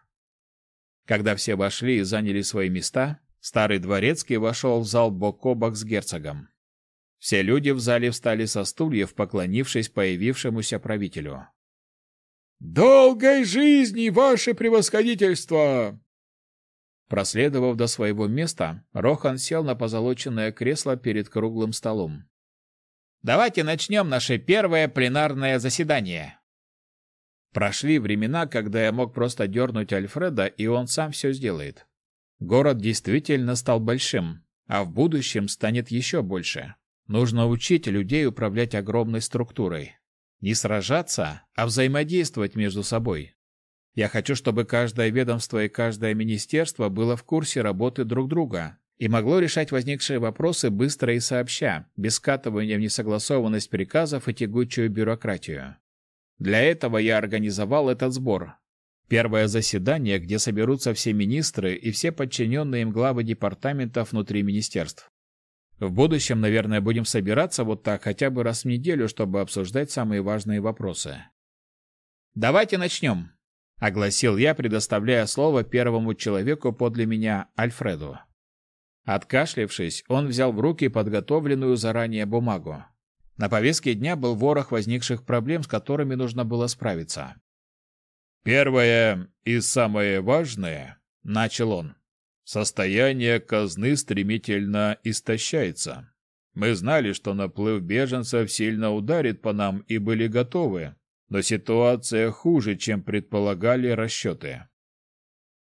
Когда все вошли и заняли свои места, старый дворецкий вошел в зал бок о бок с герцогом. Все люди в зале встали со стульев, поклонившись появившемуся правителю. «Долгой жизни, ваше превосходительство!» Проследовав до своего места, Рохан сел на позолоченное кресло перед круглым столом. «Давайте начнем наше первое пленарное заседание!» Прошли времена, когда я мог просто дернуть Альфреда, и он сам все сделает. Город действительно стал большим, а в будущем станет еще больше. Нужно учить людей управлять огромной структурой. Не сражаться, а взаимодействовать между собой. Я хочу, чтобы каждое ведомство и каждое министерство было в курсе работы друг друга и могло решать возникшие вопросы быстро и сообща, без скатывания в несогласованность приказов и тягучую бюрократию. Для этого я организовал этот сбор. Первое заседание, где соберутся все министры и все подчиненные им главы департаментов внутри министерств. В будущем, наверное, будем собираться вот так хотя бы раз в неделю, чтобы обсуждать самые важные вопросы. «Давайте начнем», — огласил я, предоставляя слово первому человеку подле меня, Альфреду. Откашлившись, он взял в руки подготовленную заранее бумагу. На повестке дня был ворох возникших проблем, с которыми нужно было справиться. «Первое и самое важное», — начал он, Состояние казны стремительно истощается. Мы знали, что наплыв беженцев сильно ударит по нам и были готовы, но ситуация хуже, чем предполагали расчеты.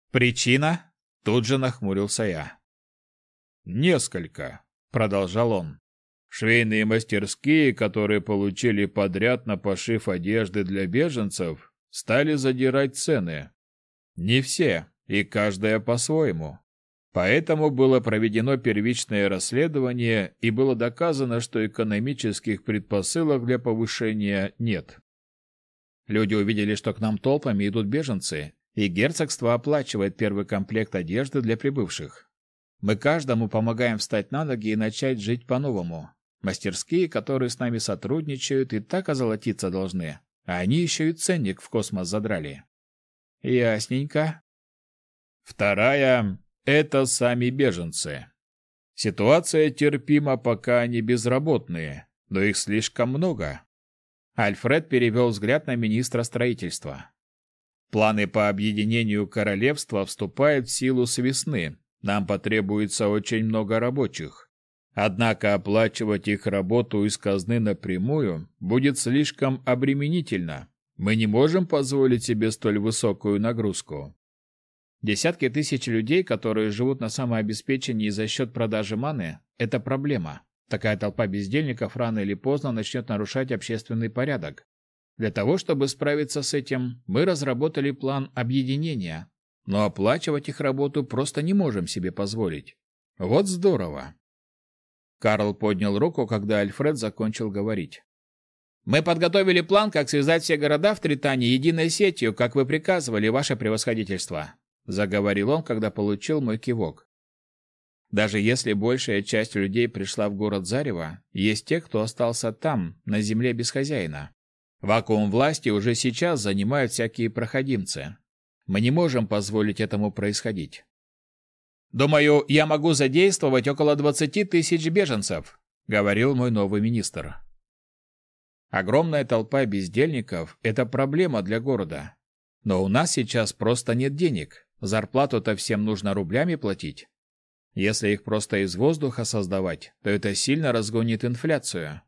«Причина?» — тут же нахмурился я. «Несколько», — продолжал он. «Швейные мастерские, которые получили подряд на пошив одежды для беженцев, стали задирать цены. Не все, и каждая по-своему. Поэтому было проведено первичное расследование и было доказано, что экономических предпосылок для повышения нет. Люди увидели, что к нам толпами идут беженцы, и герцогство оплачивает первый комплект одежды для прибывших. Мы каждому помогаем встать на ноги и начать жить по-новому. Мастерские, которые с нами сотрудничают, и так озолотиться должны, а они еще и ценник в космос задрали. Ясненько. Вторая это сами беженцы. Ситуация терпима, пока они безработные, но их слишком много. Альфред перевел взгляд на министра строительства. Планы по объединению королевства вступают в силу с весны. Нам потребуется очень много рабочих. Однако оплачивать их работу из казны напрямую будет слишком обременительно. Мы не можем позволить себе столь высокую нагрузку. Десятки тысяч людей, которые живут на самообеспечении за счет продажи маны, это проблема. Такая толпа бездельников рано или поздно начнет нарушать общественный порядок. Для того, чтобы справиться с этим, мы разработали план объединения, но оплачивать их работу просто не можем себе позволить. Вот здорово. Карл поднял руку, когда Альфред закончил говорить. «Мы подготовили план, как связать все города в Тритане единой сетью, как вы приказывали, ваше превосходительство», — заговорил он, когда получил мой кивок. Даже если большая часть людей пришла в город Зарево, есть те, кто остался там, на земле без хозяина. Вакуум власти уже сейчас занимают всякие проходимцы. Мы не можем позволить этому происходить. «Думаю, я могу задействовать около 20 тысяч беженцев», — говорил мой новый министр. Огромная толпа бездельников — это проблема для города. Но у нас сейчас просто нет денег. Зарплату-то всем нужно рублями платить. Если их просто из воздуха создавать, то это сильно разгонит инфляцию.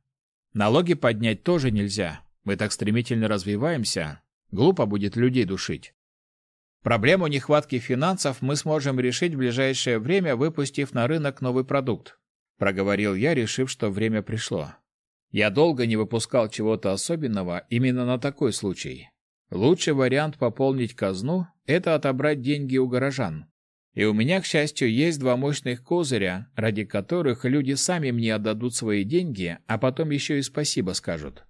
Налоги поднять тоже нельзя. Мы так стремительно развиваемся. Глупо будет людей душить. Проблему нехватки финансов мы сможем решить в ближайшее время, выпустив на рынок новый продукт, проговорил я, решив, что время пришло. Я долго не выпускал чего-то особенного именно на такой случай. Лучший вариант пополнить казну это отобрать деньги у горожан. И у меня, к счастью, есть два мощных козыря, ради которых люди сами мне отдадут свои деньги, а потом еще и спасибо скажут.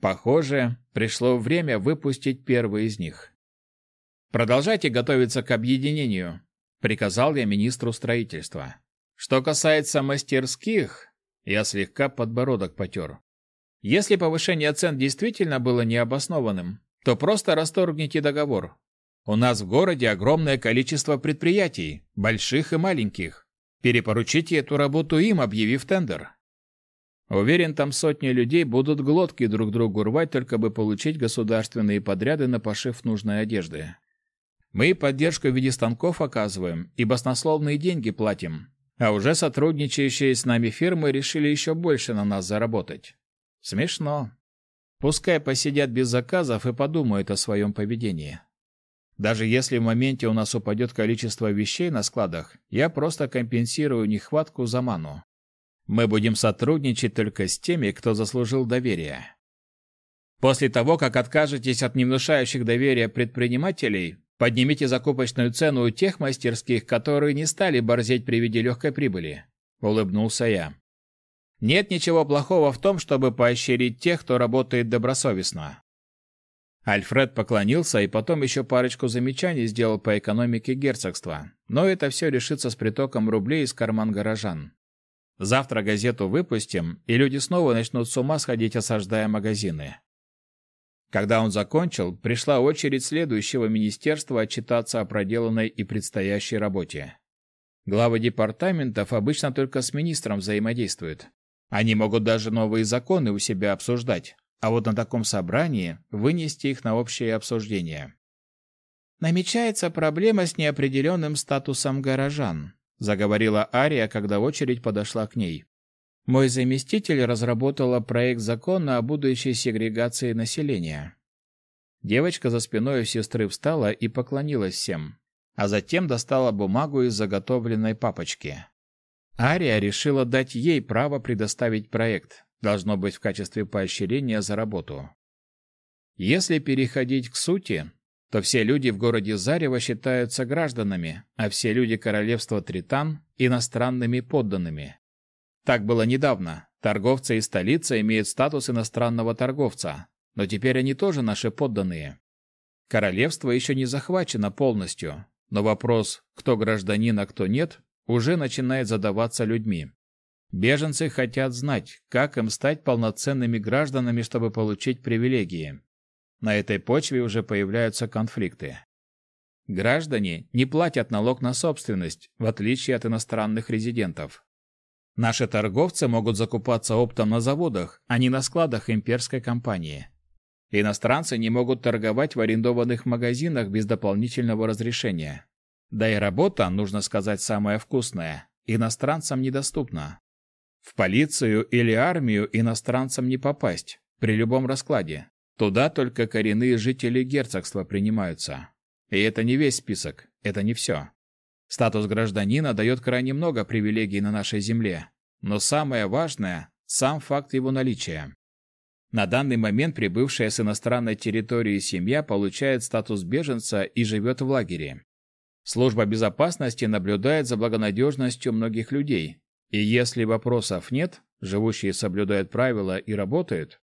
Похоже, пришло время выпустить первый из них. Продолжайте готовиться к объединению, приказал я министру строительства. Что касается мастерских, я слегка подбородок потер. Если повышение цен действительно было необоснованным, то просто расторгните договор. У нас в городе огромное количество предприятий, больших и маленьких. Перепоручите эту работу им, объявив тендер. Уверен, там сотни людей будут глотки друг другу рвать, только бы получить государственные подряды на пошив нужной одежды. Мы поддержку в виде станков оказываем и баснословные деньги платим. А уже сотрудничающие с нами фирмы решили еще больше на нас заработать. Смешно. Пускай посидят без заказов и подумают о своем поведении. Даже если в моменте у нас упадет количество вещей на складах, я просто компенсирую нехватку за ману. Мы будем сотрудничать только с теми, кто заслужил доверие. После того, как откажетесь от невнушающих доверия предпринимателей, Поднимите закупочную цену у тех мастерских, которые не стали борзеть при виде легкой прибыли, улыбнулся я. Нет ничего плохого в том, чтобы поощрить тех, кто работает добросовестно. Альфред поклонился и потом еще парочку замечаний сделал по экономике герцогства. Но это все решится с притоком рублей из карман горожан. Завтра газету выпустим, и люди снова начнут с ума сходить, осаждая магазины. Когда он закончил, пришла очередь следующего министерства отчитаться о проделанной и предстоящей работе. Главы департаментов обычно только с министром взаимодействуют. Они могут даже новые законы у себя обсуждать, а вот на таком собрании вынести их на общее обсуждение. Намечается проблема с неопределенным статусом горожан, заговорила Ария, когда очередь подошла к ней. Мой заместитель разработала проект закона о будущей сегрегации населения. Девочка за спиной у сестры встала и поклонилась всем, а затем достала бумагу из заготовленной папочки. Ария решила дать ей право предоставить проект, должно быть в качестве поощрения за работу. Если переходить к сути, то все люди в городе Зарево считаются гражданами, а все люди королевства Тритан иностранными подданными. Так было недавно. Торговцы из столицы имеют статус иностранного торговца, но теперь они тоже наши подданные. Королевство еще не захвачено полностью, но вопрос, кто гражданин, а кто нет, уже начинает задаваться людьми. Беженцы хотят знать, как им стать полноценными гражданами, чтобы получить привилегии. На этой почве уже появляются конфликты. Граждане не платят налог на собственность, в отличие от иностранных резидентов. Наши торговцы могут закупаться оптом на заводах, а не на складах имперской компании. Иностранцы не могут торговать в арендованных магазинах без дополнительного разрешения. Да и работа, нужно сказать, самая вкусная, иностранцам недоступна. В полицию или армию иностранцам не попасть при любом раскладе. Туда только коренные жители герцогства принимаются. И это не весь список, это не все. Статус гражданина дает крайне много привилегий на нашей земле, но самое важное – сам факт его наличия. На данный момент прибывшая с иностранной территории семья получает статус беженца и живет в лагере. Служба безопасности наблюдает за благонадежностью многих людей, и если вопросов нет, живущие соблюдают правила и работают,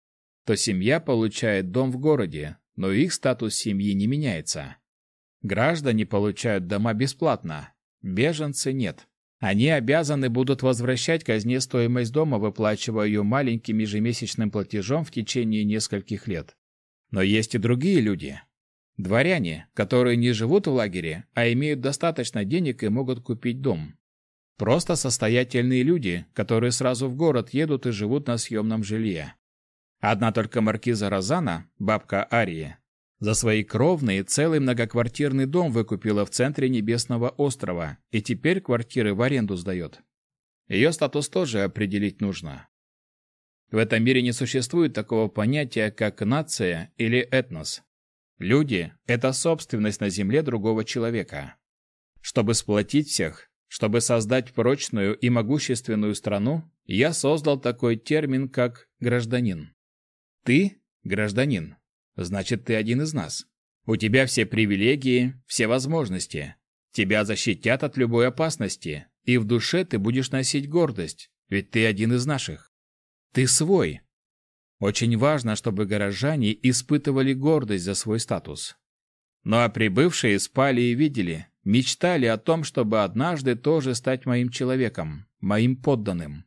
то семья получает дом в городе, но их статус семьи не меняется. Граждане получают дома бесплатно, беженцы нет. Они обязаны будут возвращать казне стоимость дома, выплачивая ее маленьким ежемесячным платежом в течение нескольких лет. Но есть и другие люди. Дворяне, которые не живут в лагере, а имеют достаточно денег и могут купить дом. Просто состоятельные люди, которые сразу в город едут и живут на съемном жилье. Одна только маркиза Розана, бабка Арии, за свои кровные целый многоквартирный дом выкупила в центре Небесного острова и теперь квартиры в аренду сдает. Ее статус тоже определить нужно. В этом мире не существует такого понятия, как нация или этнос. Люди – это собственность на земле другого человека. Чтобы сплотить всех, чтобы создать прочную и могущественную страну, я создал такой термин, как «гражданин». Ты – гражданин. Значит, ты один из нас. У тебя все привилегии, все возможности. Тебя защитят от любой опасности, и в душе ты будешь носить гордость, ведь ты один из наших. Ты свой. Очень важно, чтобы горожане испытывали гордость за свой статус. Ну а прибывшие спали и видели, мечтали о том, чтобы однажды тоже стать моим человеком, моим подданным.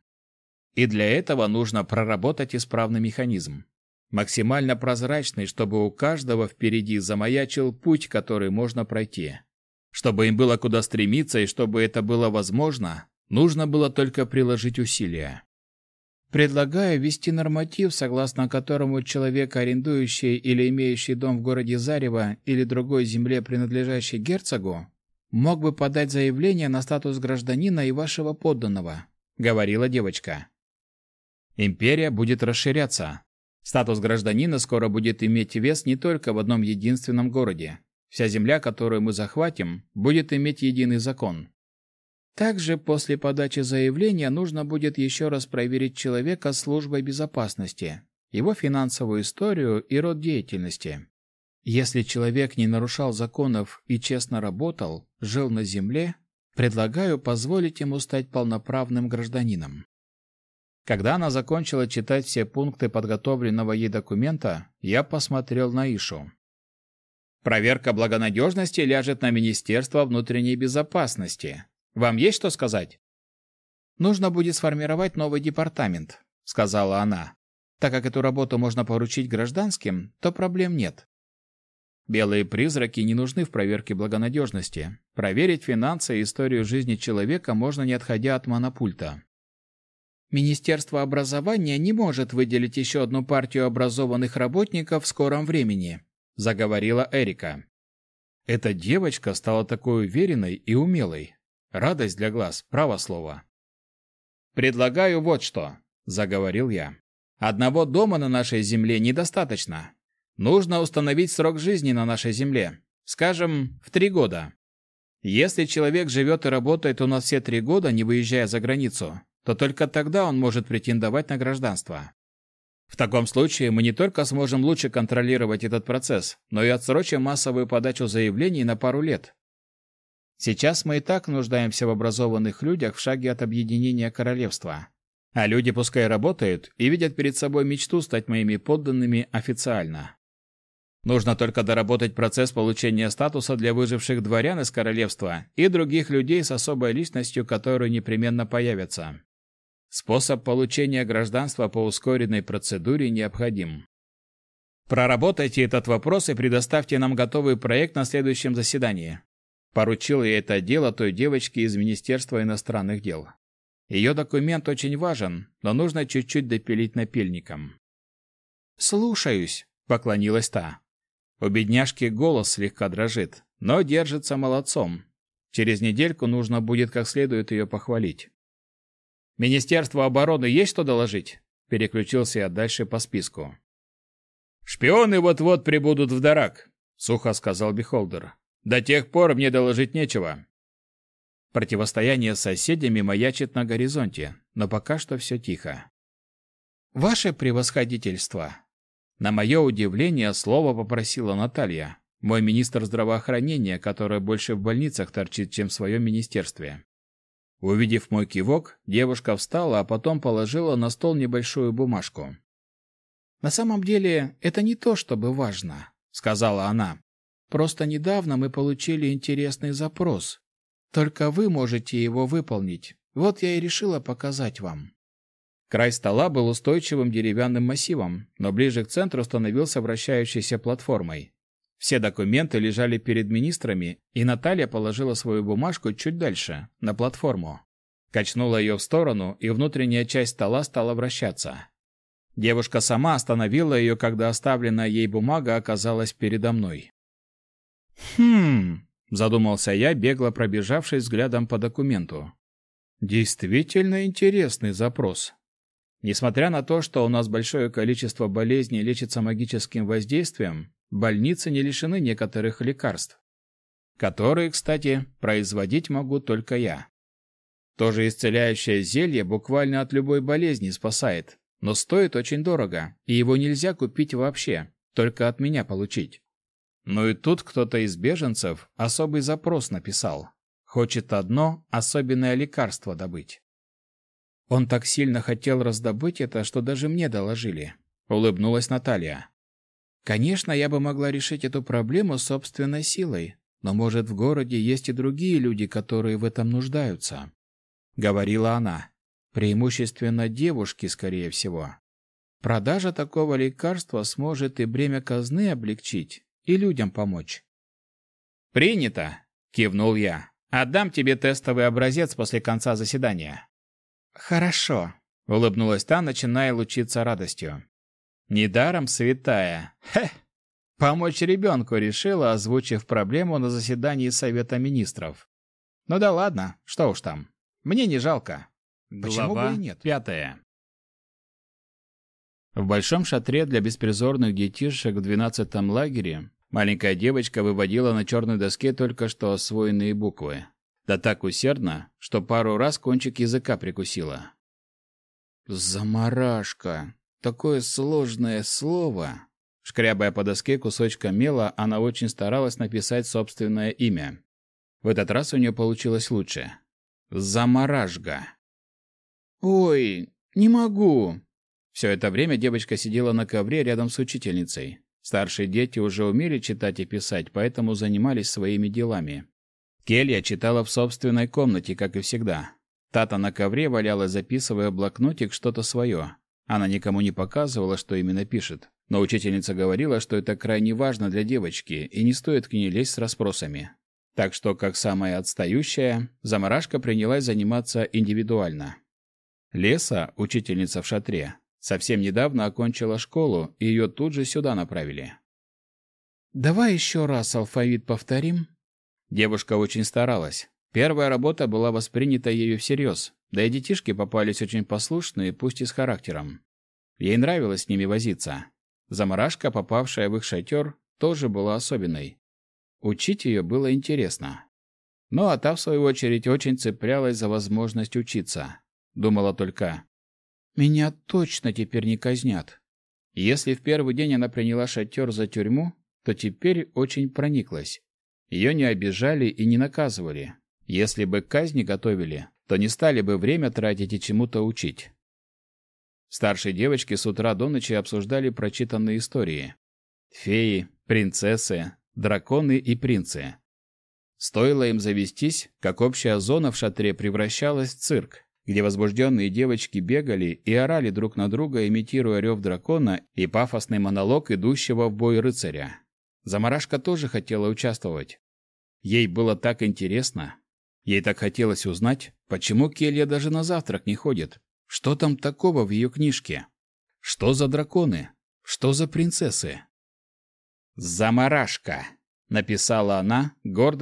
И для этого нужно проработать исправный механизм максимально прозрачный, чтобы у каждого впереди замаячил путь, который можно пройти. Чтобы им было куда стремиться и чтобы это было возможно, нужно было только приложить усилия. Предлагаю ввести норматив, согласно которому человек, арендующий или имеющий дом в городе Зарево или другой земле, принадлежащей герцогу, мог бы подать заявление на статус гражданина и вашего подданного, говорила девочка. Империя будет расширяться, Статус гражданина скоро будет иметь вес не только в одном единственном городе. Вся земля, которую мы захватим, будет иметь единый закон. Также после подачи заявления нужно будет еще раз проверить человека службой безопасности, его финансовую историю и род деятельности. Если человек не нарушал законов и честно работал, жил на земле, предлагаю позволить ему стать полноправным гражданином. Когда она закончила читать все пункты подготовленного ей документа, я посмотрел на Ишу. Проверка благонадежности ляжет на Министерство внутренней безопасности. Вам есть что сказать? Нужно будет сформировать новый департамент, сказала она. Так как эту работу можно поручить гражданским, то проблем нет. Белые призраки не нужны в проверке благонадежности. Проверить финансы и историю жизни человека можно не отходя от монопульта. Министерство образования не может выделить еще одну партию образованных работников в скором времени, заговорила Эрика. Эта девочка стала такой уверенной и умелой. Радость для глаз, право слово. Предлагаю вот что, заговорил я. Одного дома на нашей земле недостаточно. Нужно установить срок жизни на нашей земле, скажем, в три года. Если человек живет и работает у нас все три года, не выезжая за границу, то только тогда он может претендовать на гражданство. В таком случае мы не только сможем лучше контролировать этот процесс, но и отсрочим массовую подачу заявлений на пару лет. Сейчас мы и так нуждаемся в образованных людях в шаге от объединения королевства. А люди пускай работают и видят перед собой мечту стать моими подданными официально. Нужно только доработать процесс получения статуса для выживших дворян из королевства и других людей с особой личностью, которые непременно появятся. Способ получения гражданства по ускоренной процедуре необходим. Проработайте этот вопрос и предоставьте нам готовый проект на следующем заседании. Поручил я это дело той девочке из Министерства иностранных дел. Ее документ очень важен, но нужно чуть-чуть допилить напильником. «Слушаюсь», — поклонилась та. У бедняжки голос слегка дрожит, но держится молодцом. Через недельку нужно будет как следует ее похвалить. «Министерству обороны есть что доложить?» Переключился я дальше по списку. «Шпионы вот-вот прибудут в Дарак», — сухо сказал Бихолдер. «До тех пор мне доложить нечего». Противостояние с соседями маячит на горизонте, но пока что все тихо. «Ваше превосходительство!» На мое удивление слово попросила Наталья, мой министр здравоохранения, которая больше в больницах торчит, чем в своем министерстве. Увидев мой кивок, девушка встала, а потом положила на стол небольшую бумажку. «На самом деле, это не то, чтобы важно», — сказала она. «Просто недавно мы получили интересный запрос. Только вы можете его выполнить. Вот я и решила показать вам». Край стола был устойчивым деревянным массивом, но ближе к центру становился вращающейся платформой. Все документы лежали перед министрами, и Наталья положила свою бумажку чуть дальше, на платформу. Качнула ее в сторону, и внутренняя часть стола стала вращаться. Девушка сама остановила ее, когда оставленная ей бумага оказалась передо мной. «Хм...» – задумался я, бегло пробежавшись взглядом по документу. «Действительно интересный запрос. Несмотря на то, что у нас большое количество болезней лечится магическим воздействием, больницы не лишены некоторых лекарств, которые, кстати, производить могу только я. Тоже исцеляющее зелье буквально от любой болезни спасает, но стоит очень дорого, и его нельзя купить вообще, только от меня получить. Ну и тут кто-то из беженцев особый запрос написал. Хочет одно особенное лекарство добыть. Он так сильно хотел раздобыть это, что даже мне доложили. Улыбнулась Наталья. Конечно, я бы могла решить эту проблему собственной силой, но, может, в городе есть и другие люди, которые в этом нуждаются. Говорила она. Преимущественно девушки, скорее всего. Продажа такого лекарства сможет и бремя казны облегчить, и людям помочь. «Принято!» – кивнул я. «Отдам тебе тестовый образец после конца заседания». «Хорошо», – улыбнулась та, начиная лучиться радостью. Недаром святая. Хе! Помочь ребенку решила, озвучив проблему на заседании Совета Министров. Ну да ладно, что уж там. Мне не жалко. Почему Глава бы и нет? Пятая. В большом шатре для беспризорных детишек в двенадцатом лагере маленькая девочка выводила на черной доске только что освоенные буквы. Да так усердно, что пару раз кончик языка прикусила. «Замарашка!» Такое сложное слово. Шкрябая по доске кусочком мела, она очень старалась написать собственное имя. В этот раз у нее получилось лучше. Замаражга. «Ой, не могу!» Все это время девочка сидела на ковре рядом с учительницей. Старшие дети уже умели читать и писать, поэтому занимались своими делами. Келья читала в собственной комнате, как и всегда. Тата на ковре валялась, записывая в блокнотик что-то свое. Она никому не показывала, что именно пишет, но учительница говорила, что это крайне важно для девочки и не стоит к ней лезть с расспросами. Так что, как самая отстающая, заморашка принялась заниматься индивидуально. Леса, учительница в шатре, совсем недавно окончила школу, и ее тут же сюда направили. «Давай еще раз алфавит повторим». Девушка очень старалась. Первая работа была воспринята ею всерьез, да и детишки попались очень послушные, пусть и с характером. Ей нравилось с ними возиться. Заморашка, попавшая в их шатер, тоже была особенной. Учить ее было интересно. Ну а та, в свою очередь, очень цеплялась за возможность учиться. Думала только, «Меня точно теперь не казнят». Если в первый день она приняла шатер за тюрьму, то теперь очень прониклась. Ее не обижали и не наказывали. Если бы казни готовили, то не стали бы время тратить и чему-то учить. Старшие девочки с утра до ночи обсуждали прочитанные истории. Феи, принцессы, драконы и принцы. Стоило им завестись, как общая зона в шатре превращалась в цирк, где возбужденные девочки бегали и орали друг на друга, имитируя рев дракона и пафосный монолог идущего в бой рыцаря. Замарашка тоже хотела участвовать. Ей было так интересно, Ей так хотелось узнать, почему Келья даже на завтрак не ходит. Что там такого в ее книжке? Что за драконы? Что за принцессы? «Замарашка», — написала она, гордо